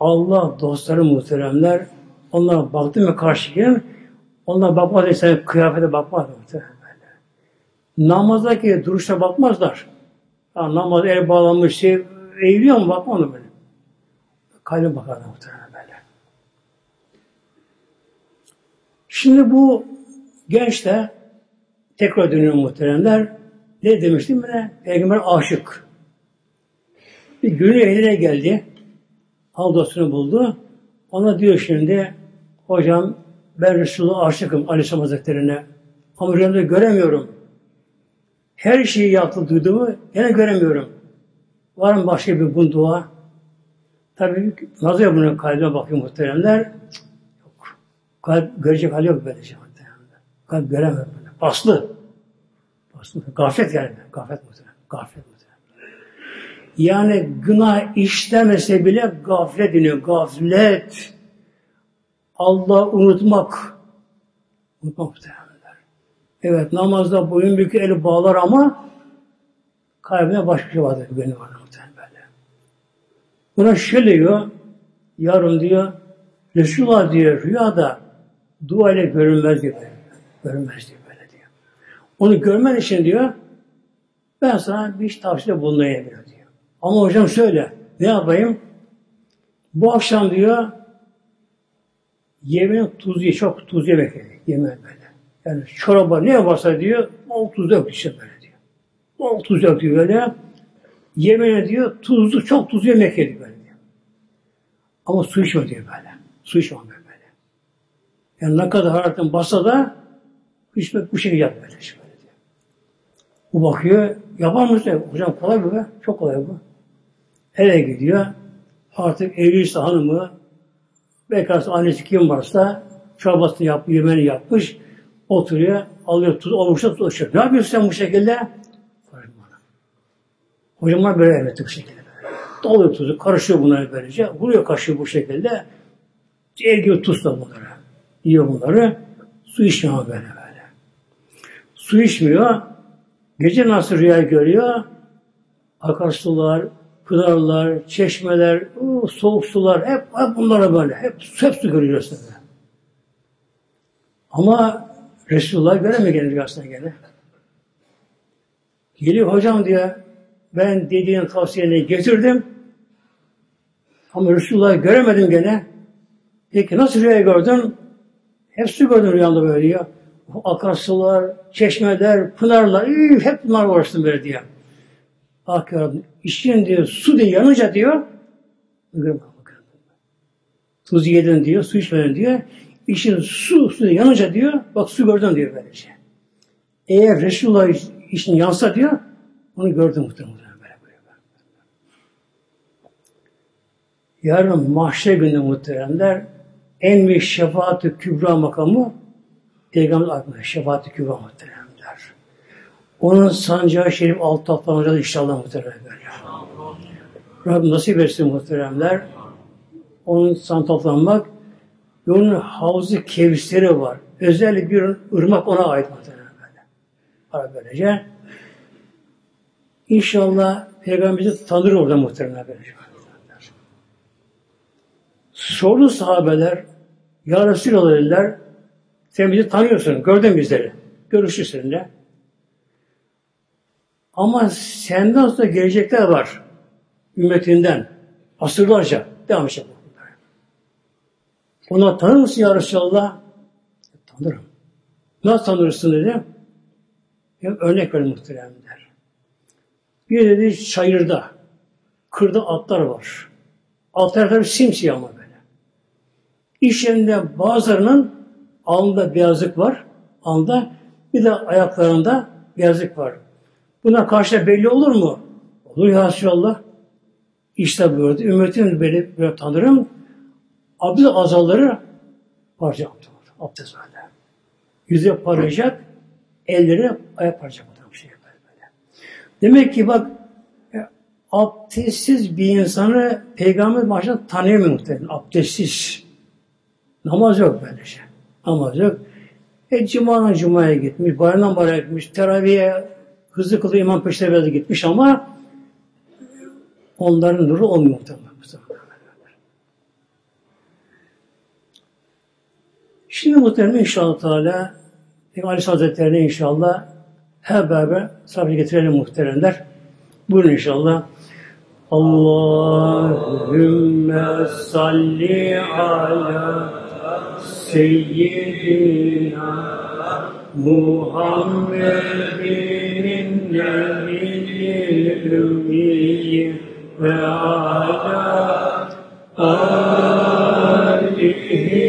Allah dostları muhteremler onlara baktım mı karşı gelin onlara bakmaz sen kıyafete bakmaz muhtemelen. Namazdaki duruşa bakmazlar. Ya, namaz el bağlanmış şey eğiliyor mu bakmaz böyle. Kalbe bakarlar muhtemelen böyle. Şimdi bu genç de tekrar dönüyor muhteremler. Ne demiştim ben? Peygamber aşık. Bir günü eline geldi. Aldosunu buldu. Ona diyor şimdi hocam ben Resulullah aşıkım Aleyhisselam Hazretleri'ne. Ama rüyamda göremiyorum. Her şeyi yaptı duyduğumu yine göremiyorum. Var mı başka bir bu dua? Tabii nazıyor bunu kalbine bakıyor muhteremler. Kalp görecek hali yok böylece. Kalp göremez böyle. Paslı. Paslı. Gaflet yani. Gaflet muhtemelen. Gaflet muhtemelen. Yani günah işlemese bile gaflet deniyor. Gaflet. Allah unutmak. Unutmak muhtemelen. Evet namazda boyun bükü eli bağlar ama kalbine başka şey vardır. Benim var böyle. Buna şöyle diyor. Yarın diyor Resulullah diyor rüyada dua ile görünmez diyor. Görünmez diyor böyle diyor. Onu görmen için diyor ben sana bir tavsiye bulunayım diyor. Ama hocam söyle ne yapayım? Bu akşam diyor yemeğin tuzu çok tuz yemek yemek böyle. Yani çoraba ne yaparsa diyor bol tuz dök işte böyle diyor. Bol tuz dök diyor böyle. Yemeğine diyor tuzlu çok tuzlu yemek yedi böyle diyor. Ama su içme diyor böyle. Su içme böyle. Yani ne kadar hararetin basa da içmek bu şekilde yap böyle. böyle diyor. Bu bakıyor yapar mısın? Hocam kolay bu be. Çok kolay bu. Eve gidiyor. Artık evliyse hanımı bekarsa annesi kim varsa çorbasını yap, yemeğini yapmış. Oturuyor, alıyor tuz, olmuşsa tuz. Ne yapıyorsun sen bu şekilde? Hocamlar böyle emretti bu şekilde. Doluyor tuzu, karışıyor bunları böylece. Vuruyor kaşığı bu şekilde. El gibi tuzla bunları. Yiyor bunları. Su içmiyor böyle böyle. Su içmiyor. Gece nasıl rüya görüyor? Akarsular, pınarlar, çeşmeler, soğuk sular hep, hep bunlara böyle. Hep, hep su görüyorsun. Ama Resulullah göremiyor gene rüyasına gene. Geliyor hocam diyor, ben dediğin tavsiyeni getirdim. Ama Resulullah göremedim gene. Peki nasıl rüya gördün? Hep su gördüm rüyamda böyle diyor. Akarsular, çeşmeler, pınarlar, üy, hep bunlar uğraştım böyle diyor. Ah yarabbim, işin diyor, su diye yanınca diyor, tuz yedin diyor, su içmedin diyor, işin su, su yanınca diyor, bak su gördün diyor böylece. Eğer Resulullah işin yansa diyor, onu gördüm muhtemelen böyle. böyle. Yarın mahşer günü muhteremler en büyük şefaat-ı kübra makamı Peygamber aklına şefaat-ı kübra muhteremler. Onun sancağı şerif alt toplanacağız inşallah muhteremler. Rabbim nasip etsin muhteremler. Onun san toplanmak ve onun havzu kevseri var. Özel bir ırmak ona ait muhteremler. Böyle. Böylece İnşallah Peygamberimizi tanır orada muhteremler. Böylece. Sordu sahabeler, Ya Resulallah dediler, sen bizi tanıyorsun, gördün bizleri. Görüştü seninle. Ama senden sonra gelecekler var. Ümmetinden. Asırlarca. Devam edecek. Ona tanır mısın ya Resulallah? Tanırım. Nasıl tanırsın dedi. Ya örnek verin muhteremler. Bir dedi çayırda, kırda atlar var. Atlar tabi simsiyah ama böyle. İşlerinde bazılarının alnında beyazlık var. Alnında bir de ayaklarında beyazlık var. Buna karşı belli olur mu? Olur ya Resulallah. İşte buyurdu. Ümmetin beni böyle tanırım. Abdest azaları parça abdest böyle. Yüzü parlayacak, elleri ayak parlayacak. Bir şey böyle. Demek ki bak e, abdestsiz bir insanı peygamber başta tanıyamıyor muhtemelen. Abdestsiz. Namaz yok böyle şey. Namaz yok. E cumadan cumaya gitmiş, bayramdan bayrama gitmiş, teraviye hızlı kılıyor imam peşine gitmiş ama onların nuru olmuyor muhtemelen. Şimdi muhtemelen inşallah Teala Peygamber Aleyhisselatü Hazretleri'ne inşallah her beraber sabır getirelim muhteremler. Buyurun inşallah. Allahümme salli ala seyyidina Muhammedin nebiyyil ümmiyi ve ala alihi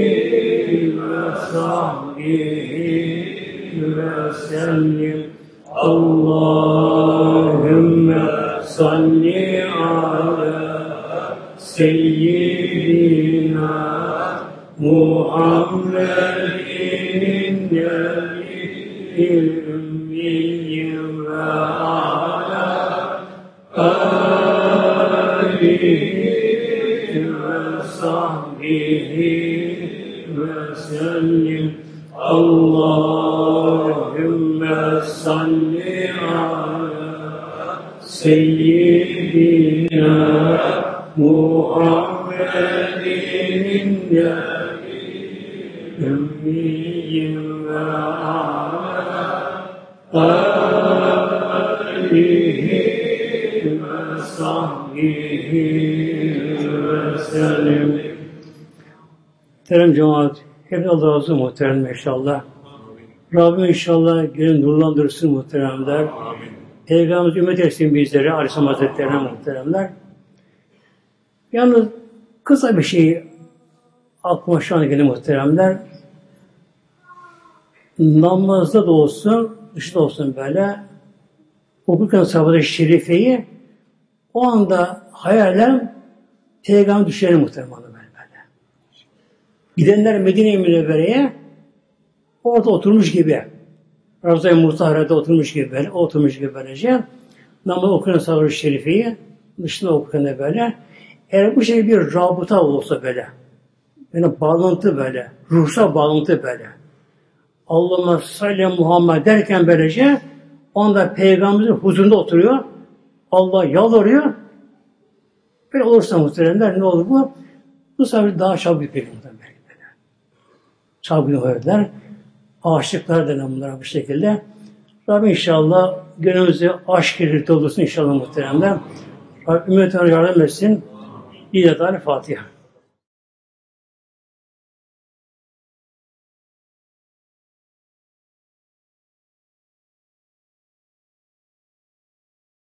hep Allah razı muhterem inşallah. Rabbim inşallah günü nurlandırsın muhteremler. Peygamberimiz ümmet etsin bizlere, Aleyhisselam Hazretleri'ne muhteremler. Yalnız kısa bir şey aklıma şu an geldi muhteremler. Namazda da olsun, dışında olsun böyle okurken sahabe şerifeyi o anda hayalen peygamber düşleri muhterem böyle, böyle. Gidenler Medine-i Münevvere'ye orada oturmuş gibi. Ravza-i Murtahara'da oturmuş gibi böyle, oturmuş gibi böylece. Namaz okuyan sahabe şerifeyi dışında okuyan böyle. Eğer bu şey bir rabıta olsa böyle, yani bağlantı böyle, ruhsal bağlantı böyle. Allah'ıma salli Muhammed derken böylece onda peygamberimizin huzurunda oturuyor. Allah yalvarıyor. Böyle olursa muhteremler ne olur bu? Bu sefer daha çabuk yıkıyor muhtemelen. Çabuk yıkıyorlar. Aşıklar denen bunlara bu şekilde. Rabbim inşallah gönlümüzü aşk ile doldursun inşallah muhteremler. Rabbim ümmetine yardım etsin. İyi Fatiha.